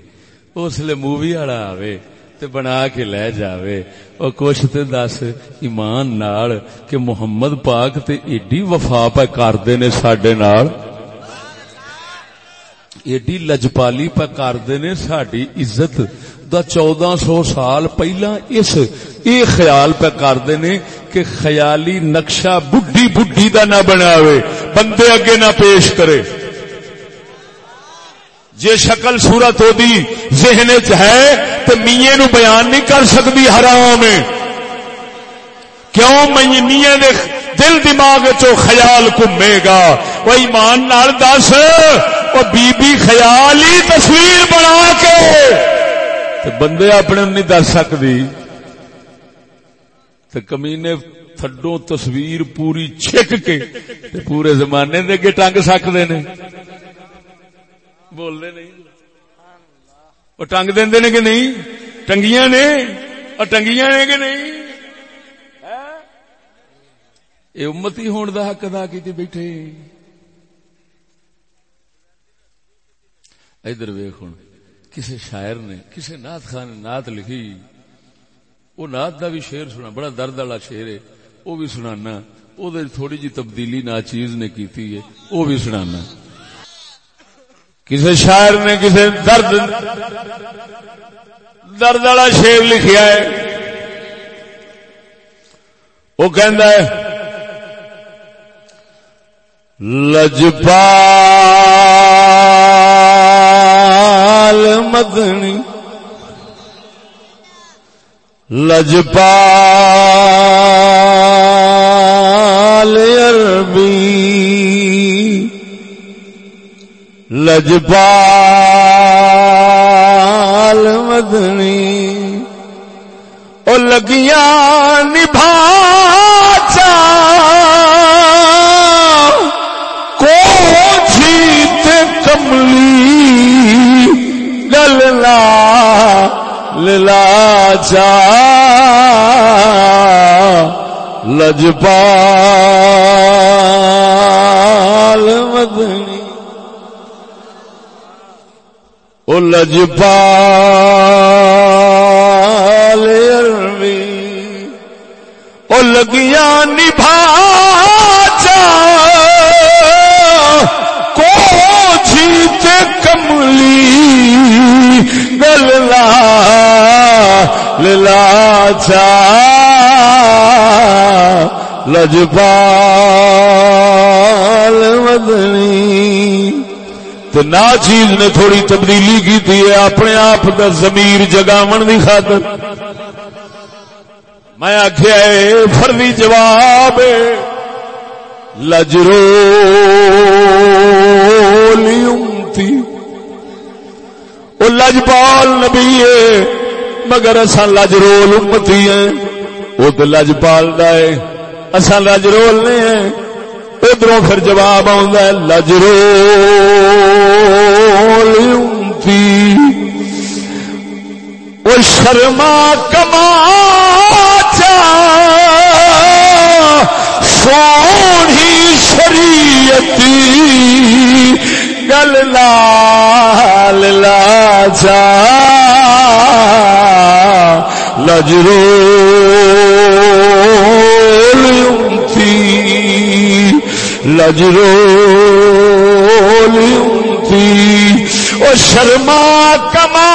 Speaker 3: اس لیے مووی والا آوے تے بنا کے لے جاوے او کچھ تے دس ایمان نال کہ محمد پاک تے ایڈی وفا پہ کردے نے ساڈے نال ایڈی لجپالی پہ کردے نے ساڈی عزت دا چودہ سو سال پہلا اس اے خیال پہ کردے نے کہ خیالی نقشہ بڈھی بڈھی دا نہ بناوے، بندے اگے نہ پیش کرے۔ جے شکل صورت ہو دی ذہن چ ہے تو میے نو بیان نہیں کر سکتی حرام کیوں میے دے دل دماغ چو خیال کمے گا؟ وہ ایمان نال دس وہ بی بی خیال ہی تصویر بنا کے۔ تو بندے اپنے نہیں دس سکتی تو کمینے تھڈو تصویر پوری چھک کے پورے زمانے دے کے ٹنگ سکتے نے۔ بولنے نہیں۔ وہ ٹنگ دے کہ نہیں؟ ٹنگیاں نے؟ اور ٹنگیاں نے کہ نہیں؟ ہاں؟ یہ امتی ہون دا حق ادا کی بیٹھے۔ ادھر ویخ ہوں کسی شاعر نے کسی نات خان نے نات لکھی۔ وہ نات دا بھی شیر سنا، بڑا درد والا شیر ہے۔ وہ بھی سنانا۔ وہ تھوڑی جی تبدیلی نا چیز نے کی ہے۔ وہ بھی سنانا۔ کسی شاعر نے کسی درد درد والا شیر لکھیا ہے۔ وہ کہندا ہے، لجپال مدنی لجپال عربی لجپال مدنی او لگیاں نبھا چا کو جیت کملی گل للا چا لجپال مدنی۔ او لجپال عربی۔ او لگیاں نبھا چا کو جیت کملی۔ گللا للا چا لجپال مدنی تو نہ چیز نے تھوڑی تبدیلی کی تھی اپنے آپ کا زمیر جگاو کی خاطر۔ میں آخیا فردی جواب، لجرو وہ لجپال نبی ہے، مگر اصا لجرول امتی ہیں۔ وہ تو لجپال کا ہے اصا لجرول نے ہیں۔ ادھر پھر جواب لجرو وہ شرما کما چا سونی شریعتی، گل لال لا چا لجرو کجرو تھی وہ شرما کما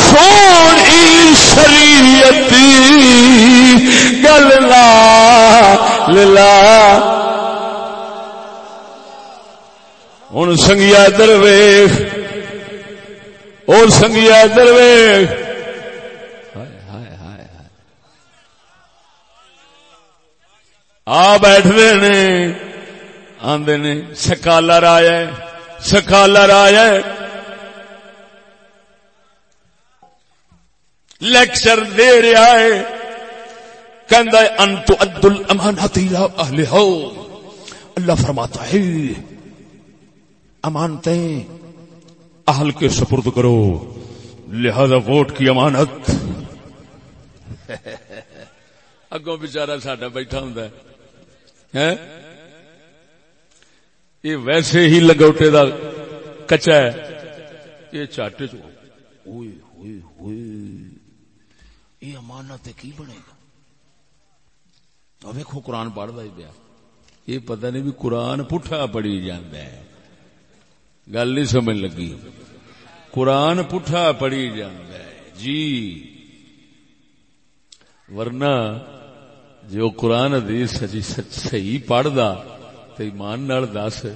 Speaker 3: سونی شریعت گل لا ہوں سنگیا درویش اور سنگیا درویش آ بیٹھتے نے آدھے نے سکالر آیا سکالر آیا لیکچر دے رہا ہے کہ انت اد الامانت اہل ہو اللہ فرماتا ہے امانتیں۔ اہل کے سپرد کرو۔ لہذا ووٹ کی امانت۔ اگوں بچارا ساڈا بیٹھا ہوں یہ ویسے ہی لگوٹے دا کچا ہے۔ یہ چاٹ یہ امانت کی بنے گا؟ ویکو قرآن پڑھتا ہی پیا۔ یہ پتہ نہیں بھی قرآن پٹھا پڑھی جانا ہے۔ گل نہیں سمجھ لگی۔ قرآن پٹھا پڑھی جانا ہے۔ جی۔ ورنہ جو قرآن حدیث صحیح پڑھدا تو ایمان نال دس،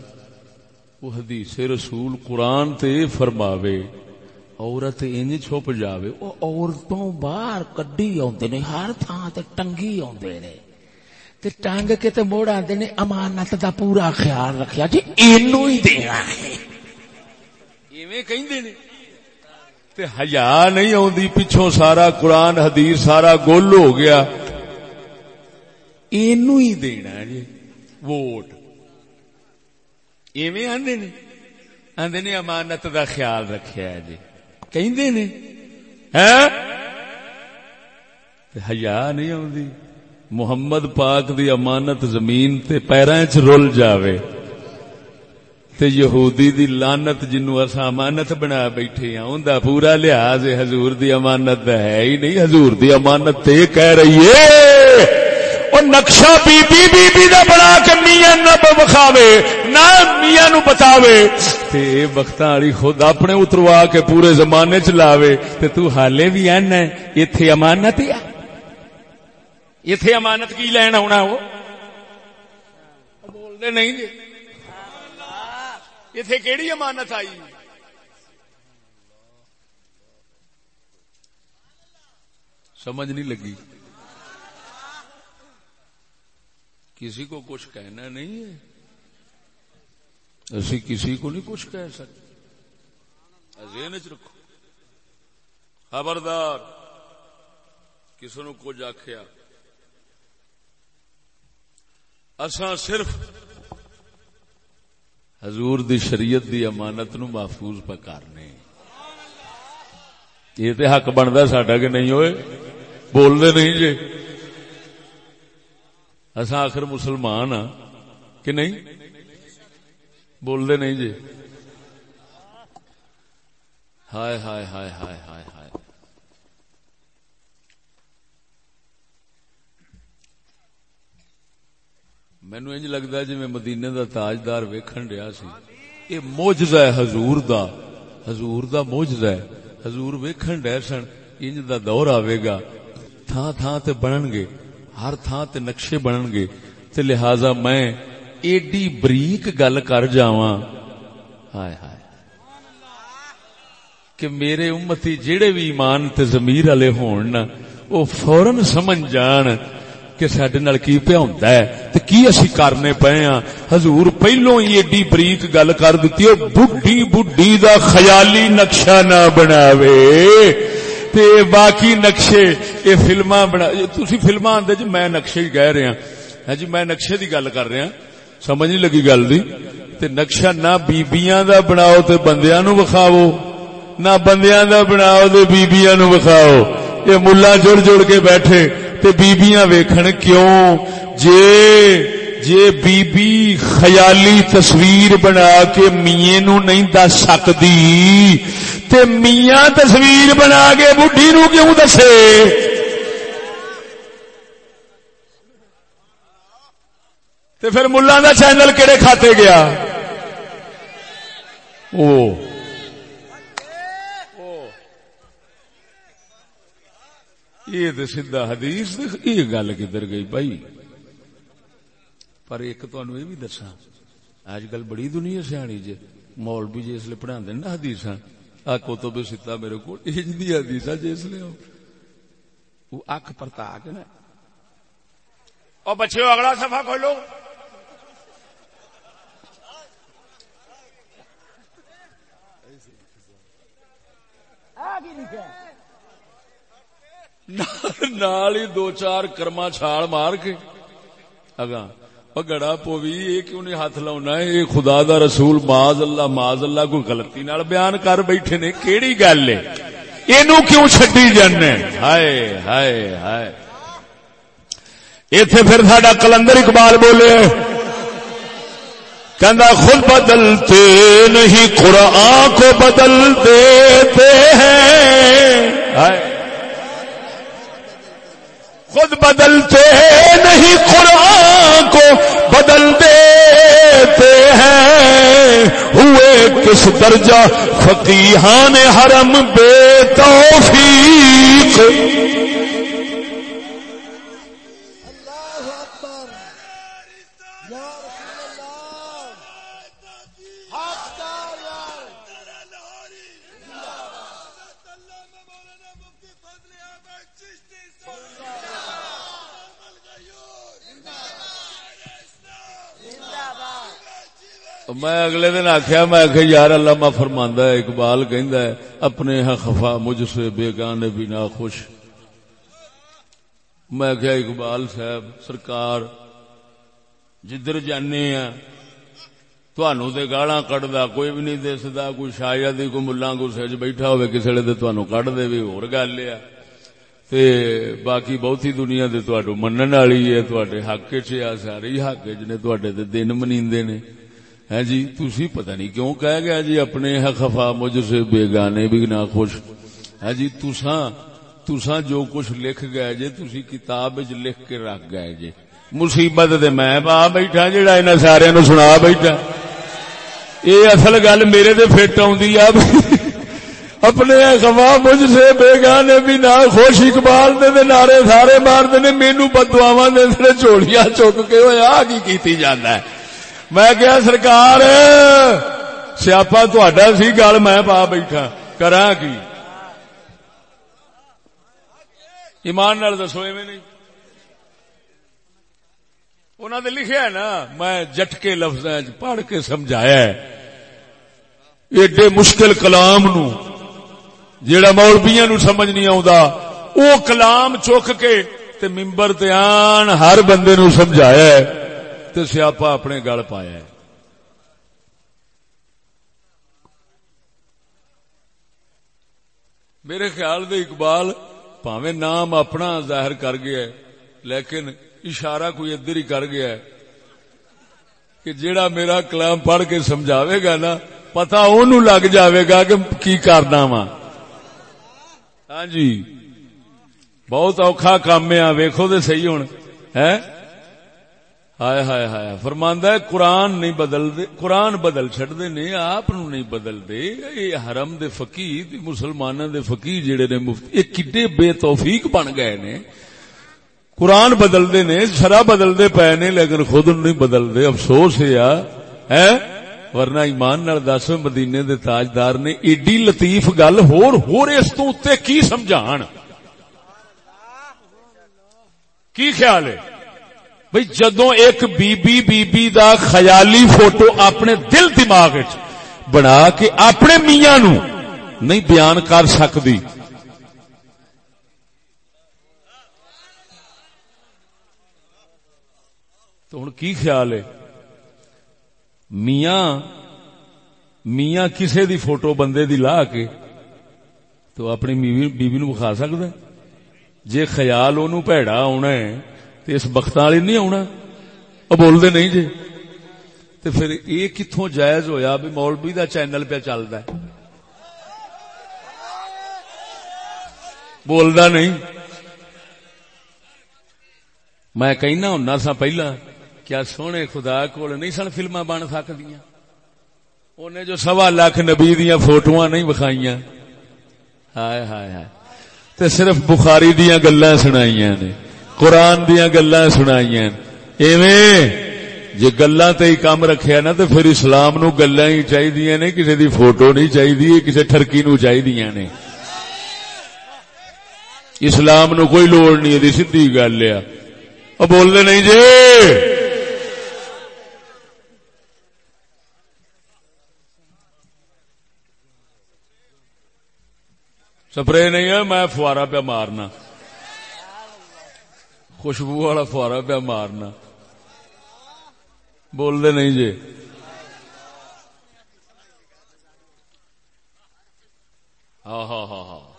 Speaker 3: وہ حدیث رسول قرآن تے فرماوے، عورت انج چھپ جاوے۔ وہ عورتوں باہر کڈی آندے نے، ہر تھان تے ٹنگی آندے نے۔ تے ٹنگ کے تے موڑ آندے نے، امانت دا پورا خیال رکھیا۔ جی اینو ہی دینا ہے۔ ایویں کہندے نے۔ تے حیا نہیں آندی پیچھوں سارا قرآن، حدیث، سارا گل ہو گیا۔ اینو ہی دینا جی ووٹ۔ ایویں آدھے نے۔ آدھے نے امانت دا خیال رکھیا ہے جی۔ کہیں نے۔ ہاں؟ ہیا نہیں آدھی محمد پاک دی امانت زمین تے پیراں چ رول جاوے۔ تے یہودی دی لانت جنو اسا امانت بنا بیٹھے ہیں اوندا پورا لحاظ حضور دی امانت دا ہے ہی نہیں، حضور دی امانت تے کہہ رہی ہے۔ وہ نقشہ بی بی بی بی دا بنا کے میاں نہ بخاوے نہ میاں نو بتاوے۔ تے وقت والی خود اپنے اتروا کے پورے زمانے چ لاوے، تے تو حالے بھی این ہے، ایتھے امانت ہے ایتھے امانت کی لین آنا وہ؟ بولنے نہیں جی۔ ایتھے کیڑی امانت آئی سمجھ نہیں لگی کسی کو کچھ کہنا نہیں ہے اسی کسی کو نہیں کچھ کہہ سکتے ذہن چ رکھو خبردار کسی نو کچھ آخیا اساں صرف حضور دی شریعت دی امانت نو محفوظ پہ کرنے یہ تو حق بنتا ساڈا کہ نہیں ہوئے؟ بولتے نہیں جی۔ اصا آخر مسلمان ہاں کہ نہیں؟ بولتے نہیں جی۔ ہائے ہائے ہائے ہائے ہائے۔ مینو انج لگتا جی میں مدینے دا تاجدار ویکھن رہا سی یہ موجد ہے حضور دا حضور دا موجد ہے حضور ویکھن ڈے سن انج دا دور آئے گا تھان تھان تے بنن گے ہر تھان تے نقشے بنن گے تے لہذا میں ایڈی بریک گل کر جاواں ہائے ہائے کہ میرے امتی جڑے بھی ایمان تے ضمیر والے ہون نا او فورن سمجھ جان کہ سڈے نال کی پیا ہوندا ہے تے کی اسی کرنے پئے ہاں حضور پہلو ہی ایڈی بریک گل کر دتی او بڈھی بڈھی دا خیالی نقشہ نہ بناوے تے باقی نقشے یہ فلما بنا تھی فلما آدھے جی میں نقشے ہی کہہ رہا ہاں جی میں نقشے دی گل کر رہا سمجھ نہیں لگی گل دی تے نقشہ نہ بیبیاں دا بناؤ تے بندیاں نو بخاو نہ بندیاں دا بناؤ تے بیبیاں نو بخاو یہ ملا جڑ جڑ کے بیٹھے تے بیبیاں ویکھن کیوں؟ جے جے بی بی خیالی تصویر بنا کے میے نو نہیں دس سکتی تے میاں تصویر بنا کے بڈھی نو کیوں دسے؟ تو پھر ملا دا چینل کہڑے کھاتے گیا؟ او یہ تو سیدا حدیث یہ گل کدھر گئی بھائی؟ پر ایک تہن یہ بھی دسا اج کل بڑی دنیا سیانی جی مول بھی جس پڑھا نا حدیث آکو تو بھی سیتا میرے کو حدیث جس لیے وہ اک پرتا کے نا۔ اور بچے اگلا سفا کھولو۔ آگے لکھا نال ہی دو چار کرما چھال مار کے اگاں گڑا پوی یہ کیوں نہیں ہاتھ لاؤنا ہے یہ خدا دا رسول ماض اللہ ماض اللہ کوئی غلطی نال بیان کر بیٹھے نے کیڑی گل ہے یہ کیوں چڈی جانے ہائے ہائے ہائے اتے پھر ساڈا کلندر اقبال بولے کہ خود بدلتے نہیں قرآن کو بدل دیتے ہیں خود بدلتے نہیں، قرآن کو بدل دیتے ہیں۔ ہوئے کس درجہ؟ فقیحان حرم بے توفیق۔ میں اگلے دن آخیا میں آخیا یار اللہ فرماندہ ہے، اقبال ہے، اپنے ہاں خفا، مجھ سے بے گانے بھی نہ خوش۔ میں آخیا اقبال صاحب، سرکار، جدھر جانے ہیں تھانو تو گالا کٹدا کوئی بھی نہیں دستا کوئی شاید کوئی ملا گسے چ بیٹھا ہوئے کسی ویلے تہن کٹ دے بھی ہو گل ہے۔ تے باقی بہتی دنیا دے تو منن والی ہے تے حق چ سارے حق چ نے دن منی نے۔ ہے جی تھی پتہ نہیں کیوں کہہ گیا جی اپنے ہے خفا مجھ سے بے گانے بھی نہ خوش۔ ہے جی تسا تسا جو کچھ لکھ گئے جی تھی کتاب لکھ کے رکھ گئے جی۔ مصیبت دے میں پا بیٹھا جہاں انہیں سارے نو سنا بیٹھا۔ یہ اصل گل میرے دے فٹ آدھی اپنے خفا مجھ سے بے گانے بھی نہ خوش۔ اقبال دے دے نعرے سارے مار دے مینو بدوا دے چوڑیاں چک کے وہ کی کیتی جانا ہے۔ میں کیا سرکار سیاپا تھوڑا سی گل میں پا بیٹھا کرا کی ایمان نال دسو ایویں نہیں انہوں نے لکھا نا میں جٹ کے لفظ پڑھ کے سمجھایا ایڈے مشکل کلام نو جیڑا مولبیاں نو سمجھ نہیں آتا وہ کلام چک کے تے ممبر تے آن ہر بندے نو سمجھایا ہے تے سیاپا اپنے گل پایا ہے۔ میرے خیال دے اقبال پاوے نام اپنا ظاہر کر گیا ہے، لیکن اشارہ کوئی ادھر ہی کر گیا ہے۔ کہ جیڑا میرا کلام پڑھ کے سمجھاوے گا نا پتا ان لگ جاوے گا کہ کی کرنا وا۔ ہاں جی بہت اوکھا کام ہے ویکھو تو صحیح ہوں ہے ہائے ہائے ہائے فرماندا ہے قرآن نہیں بدل دے قرآن بدل چھڑ دے نے، آپ نو نہیں بدل دے یہ حرم دے فقیر مسلماناں دے فقیر جڑے نے مفتی یہ کڈے بے توفیق بن گئے نے۔ قرآن بدل دے نے شرع بدل دے پے نے، لیکن خود نہیں بدل دے افسوس ہے ہے؟ ورنہ ایمان نال دس، مدینے دے تاجدار نے ایڈی لطیف گل، ہور ہور اس تو اتے کی سمجھان کی خیال ہے؟ بھئی جدو ایک بی بی بی بی دا خیالی فوٹو اپنے دل دماغ بنا کے اپنے میاں نو نہیں بیان کر سکتی تو ہوں کی خیال ہے؟ میاں میاں کسے دی فوٹو بندے دی لا کے تو اپنی بیوی نو بخا سکتا جے خیال اُن پیڑا آنا ہے تو اس بخت والی نہیں آنا وہ بولتے نہیں جی۔ تو پھر یہ کتوں جائز ہویا بھی مولوی دا چینل پہ چلتا ہے؟ نہیں۔ میں کہنا ہوں سا پہلا کیا سونے خدا کول نہیں سن فلما بن سکدیاں۔ انہیں جو سوا لاکھ نبی دیا فوٹو نہیں بکھائی ہائے ہائے ہائے۔ تے صرف بخاری دیا گلا سنائی نے۔ قرآن دیا گلا سنائی ایویں جی گلا ہی کام رکھیا نا تو پھر اسلام نو گلا ہی چاہیے نے کسی دی فوٹو نہیں چاہیے کسی ٹرکی نو چاہیے نے۔ اسلام نو کوئی لوڑ نہیں ہے سیدھی گل ہے۔ بولنے نہیں جی۔ سپرے نہیں ہے، میں فوارا پہ مارنا۔ خوشبو والا فوارا پہ مارنا۔ بول دے نہیں جی۔ ہاں ہاں ہاں ہاں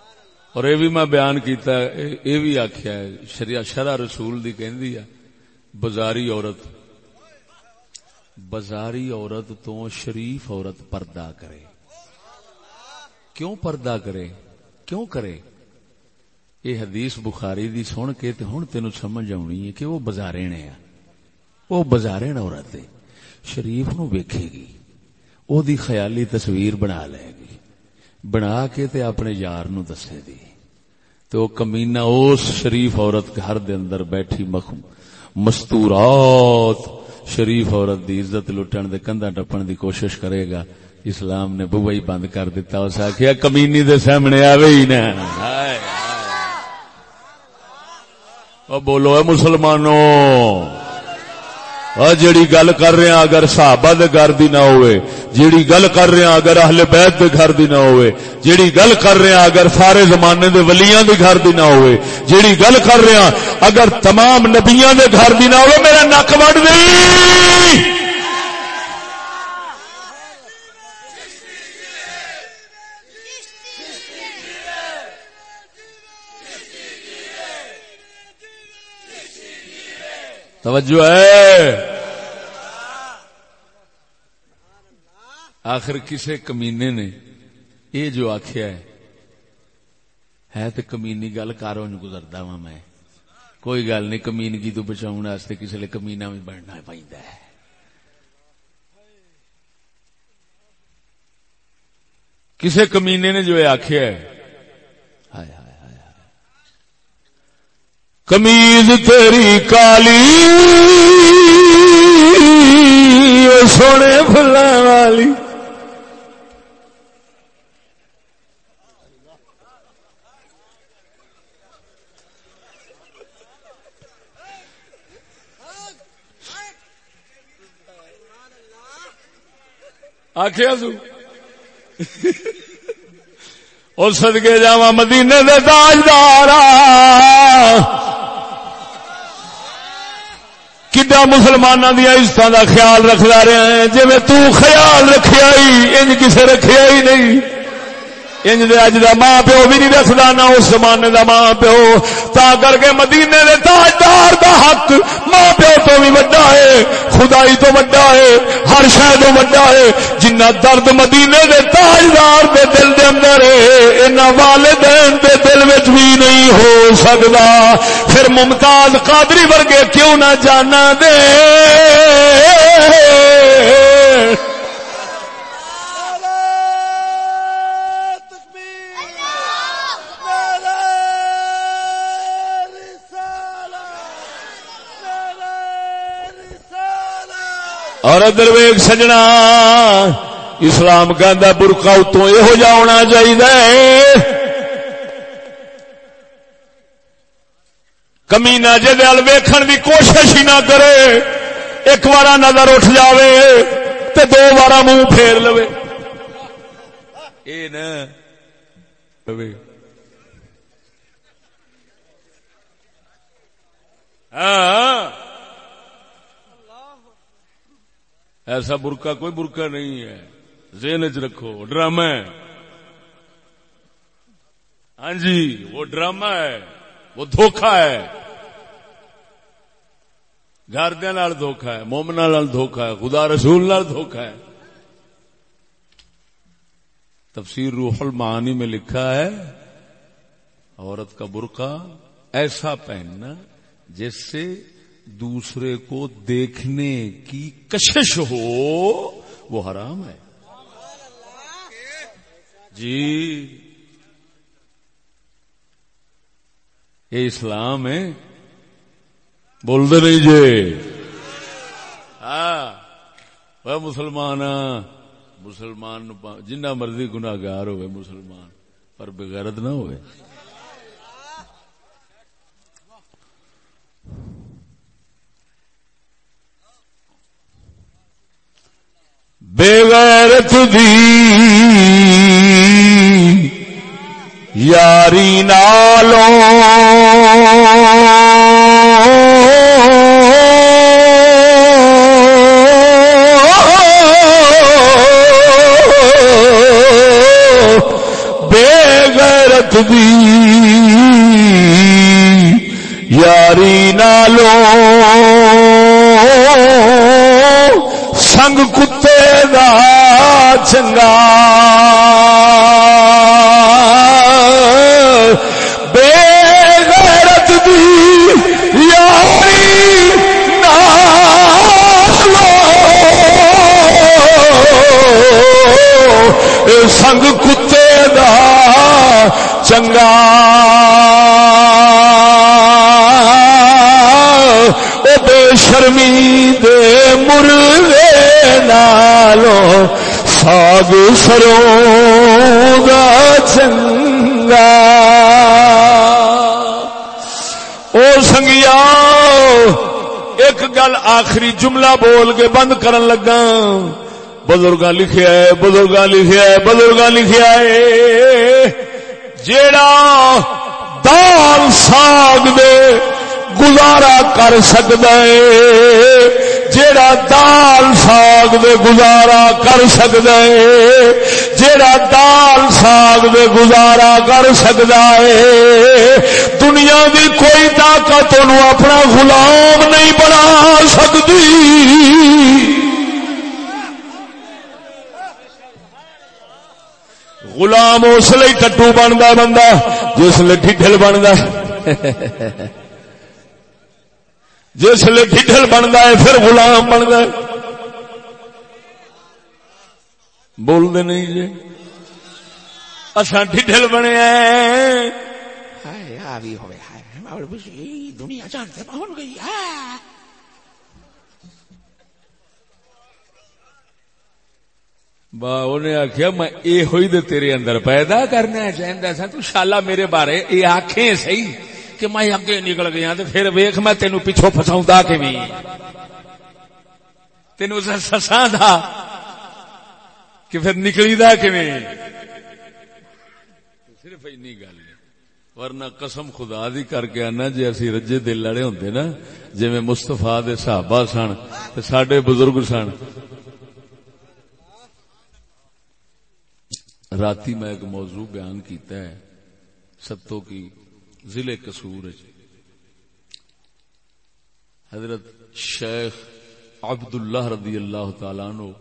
Speaker 3: اور یہ بھی میں بیان کیتا ہے، یہ بھی آخیا ہے شریع شرع رسول دی کہندی ہے، بازاری عورت بازاری عورت تو شریف عورت پردہ کرے۔ کیوں پردہ کرے؟ کیوں کرے؟ یہ حدیث بخاری دی سن کے تے ہن تینو سمجھ آنی ہے کہ وہ بازارے نے وہ بازارے عورت ہے۔ شریف نو ویکھے گی۔ او دی خیالی تصویر بنا لے گی۔ بنا کے تے اپنے یار نو دسے دی تو کمینہ اس شریف عورت گھر دے اندر بیٹھی مخم مستورات۔ شریف عورت دی عزت لٹن دے کندھا ٹپن دی کوشش کرے گا۔ اسلام نے بوئی بند کر دیتا اس آخیا کمینی دے سامنے آوے ہی نا بولو اے مسلمانوں جڑی گل کر رہے ہیں اگر صحابہ دے گھر دی نہ ہوئے، جیڑی گل کر رہے ہیں اگر اہل بیت دے گھر دی نہ ہوئے، جیڑی گل کر رہے ہیں اگر سارے زمانے دے ولیاں دے گھر دی نہ ہوئے، جیڑی گل کر رہے ہیں اگر تمام نبیاں دے گھر دی نہ ہوئے، میرا نک وڈ دی۔ توجہ ہے۔ آخر کسے کمینے نے یہ جو آخیا ہے ہے تو کمینی گل کاروں گزرتا وا میں۔ کوئی گل نہیں، کمینگی تو بچاؤ واسطے کسی لیے کمینا بھی بننا پہنتا ہے۔ کسے کمینے نے جو آخیا ہے کمیز تیری کالی سونے فلا والی۔ آخیا سو۔ اور سدگے جا مدینے دے تاجدار کڈا مسلمان دیا عزت کا خیال رکھتا رہا ہے جی تیال خیال ہی، انج کسے رکھیا ہی نہیں۔ انج دے اج دا ماں پیو بھی نہیں رکھدا نہ اس زمانے دا ماں پیو۔ تا کر کے مدینے دے تاجدار دا حق ماں پیو تو بھی بڑا ہے، خدائی تو بڑا ہے، ہر شے تو بڑا ہے۔ جنہ درد مدینے دے تاجدار دے دل دے اندر ہے، انہاں والدین دے دل وچ بھی نہیں ہو سکدا۔ پھر ممتاز قادری ورگے کیوں نہ جانا دے؟ اور ادھر ویگ سجنا، اسلام کہ برقا اتوں یہ جا ہونا چاہیے کمینا جل ویکھن کی کوشش ہی نہ کرے، ایک بار نظر اٹھ جاوے تے دو بار منہ پھیر لو ہاں۔ ایسا برکا کوئی برکا نہیں ہے۔ زین چ رکھو، ڈرامہ ہے۔ ہاں جی وہ ڈرامہ ہے، وہ دھوکھا ہے۔ گھردیا دھوکھا ہے مومنا دھوکھا ہے، خدا رسول نال دھوکھا ہے۔ تفسیر روح المعانی میں لکھا ہے، عورت کا برقع ایسا پہننا جس سے دوسرے کو دیکھنے کی کشش ہو، وہ حرام ہے۔ جی۔ یہ اسلام ہے۔ بول دے نہیں جی۔ ہاں۔ مسلمان ہاں۔ مسلمان جنہ مرضی گناگار ہوئے، مسلمان۔ پر بغیرت نہ ہوئے۔ بےغیرت دی یاری نالوں بےغیرت دی یاری نالوں سنگ کتے چنگا سروں گا چنگا۔ او سنگیا، ایک گل آخری جملہ بول کے بند کرن لگا۔ بزرگ لکھیا ہے بزرگ لکھیا ہے بزرگ لکھیا ہے جیڑا دال ساگ دے گزارا کر سکتا ہے جیڑا دال ساگ دے گزارا کر سکتا ہے، جیڑا دال ساگ دے گزارا کر سکتا ہے، دنیا دی کوئی طاقت اپنا غلام نہیں بنا سکتی غلام اس لیے ٹٹو بنتا بندہ، جس لیے ڈھل بنتا جس لیے ڈھل بنتا ہے پھر غلام بنتا ہے بولتے نہیں جی۔ اصا ڈھل بنے دنیا جانتے پہنچ گئی با انہیں آخیا میں یہ ہوئی دے تیرے اندر پیدا کرنا چاہتا سا تو شالا میرے بارے یہ آخیں صحیح۔ کہ میں اگے نکل گیا پھر ویخ میں تینو پیچھو فساؤں کہ تین سسا دا کہ پھر نکلی دا کہ صرف اینی گل ورنہ قسم خدا دی کر کے آنا جی اسی رجے دل لڑے ہوندے نا جی میں مستفا دے صحابہ سن سڈے بزرگ سن راتی میں ایک موضوع بیان کیتا ہے ستوں کی ضلع کسور جی۔ حضرت شیخ عبد اللہ رضی اللہ تعالی نو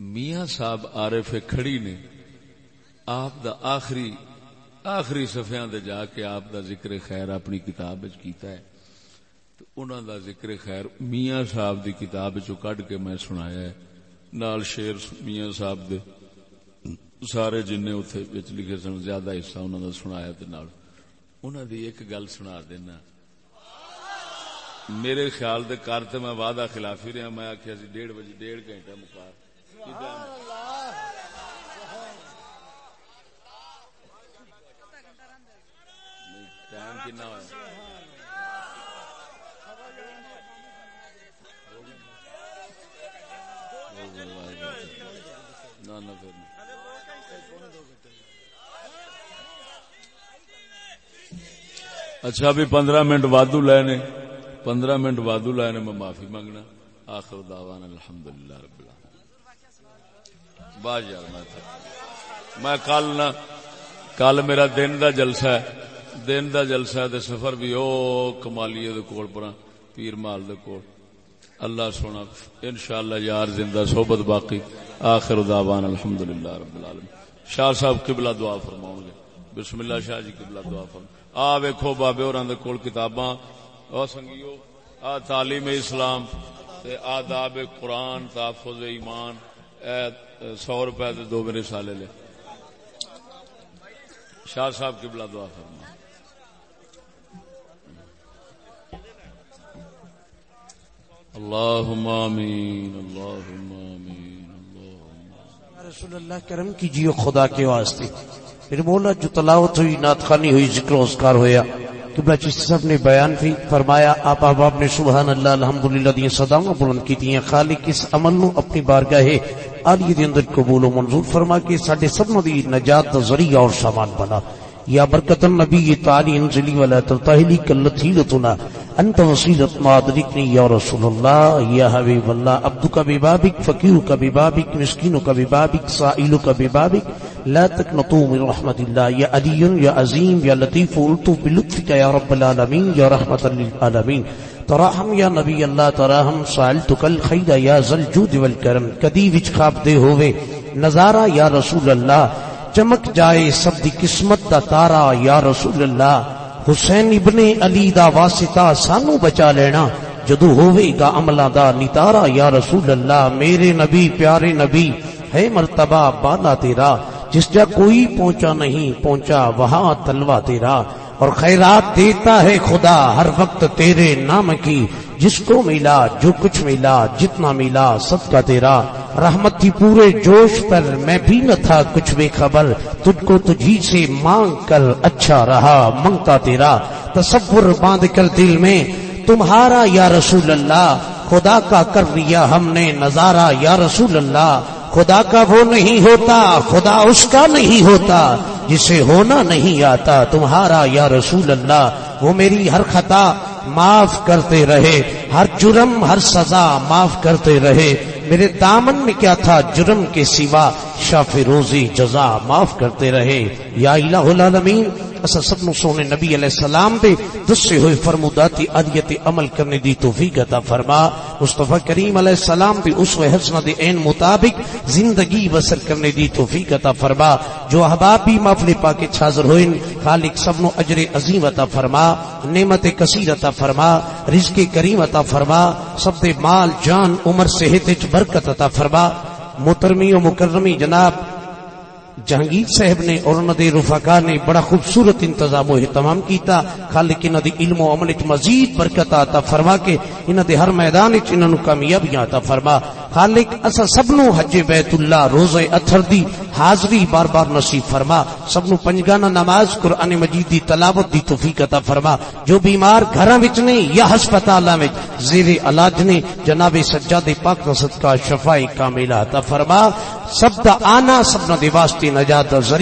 Speaker 3: میاں صاحب عارف کھڑی نے آپ دا آخری آخری صفحیاں دے جا کے آپ دا ذکر خیر اپنی کتاب کیتا ہے۔ تو انہاں دا ذکر خیر میاں صاحب دی کتاب چو کڈ کے میں سنایا ہے۔ نال شیر میاں صاحب دے سارے جن اتے لکھے سن، زیادہ حصہ انہوں نے سنایا انہوں دی ایک گل سنا دینا۔ میرے خیال دے کر تو میں وعدہ خلافی رہا، میں آخیا سی ڈیڑھ بجے، ڈیڑھ گھنٹہ مکا ٹائم کنا ہوا نہ پھر۔ اچھا بھی پندرہ منٹ وادو لائے نے، پندرہ منٹ وادو لائے نے، میں معافی مانگنا۔ آخر دعوانا الحمدللہ رب اللہ باز یار، میں تھا میں کل نہ، کل میرا دن دا جلسہ ہے۔ دن دا جلسہ ہے دے سفر بھی او کمالیے دے کوڑ پرا، پیر مال دے کوڑ اللہ سونا، انشاءاللہ یار زندہ صحبت باقی۔ آخر دعوانا الحمدللہ رب العالمین۔ شاہ صاحب قبلہ دعا فرماؤں گے۔ بسم اللہ شاہ جی قبلہ دعا فرما آ ویکھو بابے اور دے کول کتاباں۔ او سنگیو، آ تعلیم اسلام تے آداب قرآن تحفظ ایمان۔ سو روپے دے دو میرے سالے لے۔ شاہ صاحب قبلہ دعا فرما اللہم آمین اللہم آمین، اللہم
Speaker 4: رسول اللہ کرم کیجیے خدا کے واسطے۔ پھر مولا جو تلاوت ہوئی نات خانی ہوئی، ذکر و اذکار ہویا قبلہ چشتی صاحب نے بیان بھی فرمایا، آپ احباب نے سبحان اللہ، الحمدللہ دیئے صداؤں بلند کی دیئے خالق اس عمل نو اپنی بارگاہ آلی دی اندر قبول و منظور فرما کے ساڑھے سب نو دی نجات دا ذریعہ اور سامان بنا۔ یا برکت النبی تعالی انزلی ولا ترتاہلی کلتھیلتنا انت وسیلت ما ادرکنی یا رسول اللہ یا حبیب اللہ عبدک ببابک فقیرک ببابک مسکینک ببابک سائلک ببابک لا تقنطوا من رحمت اللہ، یا علی یا عظیم، یا لطیف، الطف بلطفک یا رب العالمین، یا رحمت للعالمین۔ تراہم یا نبی اللہ، تراہم سائلتک الخیر، یا ذل جود والکرم۔ کدی وچ خواب دے ہوئے، نظارہ یا رسول اللہ چمک جائے سب دی قسمت دا تارا، یا رسول اللہ، حسین ابن علی دا واسطہ سانو بچا لینا۔ جدو ہوئے گا عملہ دا نتارا، یا رسول اللہ، میرے نبی، پیارے نبی، ہے مرتبہ بالا تیرا۔ جس جا کوئی پہنچا نہیں، پہنچا وہاں تلوا تیرا۔ اور خیرات دیتا ہے خدا، ہر وقت تیرے نام کی۔ جس کو ملا، جو کچھ ملا، جتنا ملا، سب کا تیرا رحمت تھی پورے جوش پر۔ میں بھی نہ تھا کچھ بے خبر، تجھ کو تجھی سے مانگ کر اچھا رہا منگتا تیرا تصور باندھ کر دل میں۔ تمہارا یا رسول اللہ، خدا کا کر لیا ہم نے نظارہ۔ یا رسول اللہ، خدا کا وہ نہیں ہوتا، خدا اس کا نہیں ہوتا، جسے ہونا نہیں آتا۔ تمہارا یا رسول اللہ، وہ میری ہر خطا معاف کرتے رہے۔ ہر جرم، ہر سزا معاف کرتے رہے۔ میرے دامن میں کیا تھا؟ جرم کے سوا شاف روزی جزا معاف کرتے رہے۔ یا الہ العالمین اسا سب نو سونے نبی علیہ السلام دے دسے ہوئے فرموداتی عدیت عمل کرنے دی توفیق عطا فرما۔ مصطفی کریم علیہ السلام دے اسوہ حسنہ دے عین مطابق زندگی بسر کرنے دی توفیق عطا فرما۔ جو احباب بھی محفل پاک حاضر ہوئن خالق سب نو اجر عظیم عطا فرما، نعمت کثیر عطا فرما، رزق کریم عطا فرما، سب دے مال، جان، عمر، صحت وچ برکت عطا فرما۔ محترمی و مکرمی جناب جہانگیر صاحب نے اور انہوں نے رفقا نے بڑا خوبصورت انتظام و اہتمام کیتا، خالق انہوں نے علم و عمل مزید برکت آتا فرما کے انہوں نے ہر میدان انہوں نے کامیابیاں آتا فرما۔ خالق اسا سب نو حج بیت اللہ روزہ اتھر دی حاضری بار بار نصیب فرما سب نو پنجگانہ نماز قرآن مجید دی تلاوت دی توفیق عطا فرما، جو بیمار گھراں وچ نے یا ہسپتالاں وچ، زیر علاج نے جناب سجاد پاک دا صدقہ شفائی کاملہ عطا فرما، سب دا آنا سب نو دی واسطے نجات ذریعہ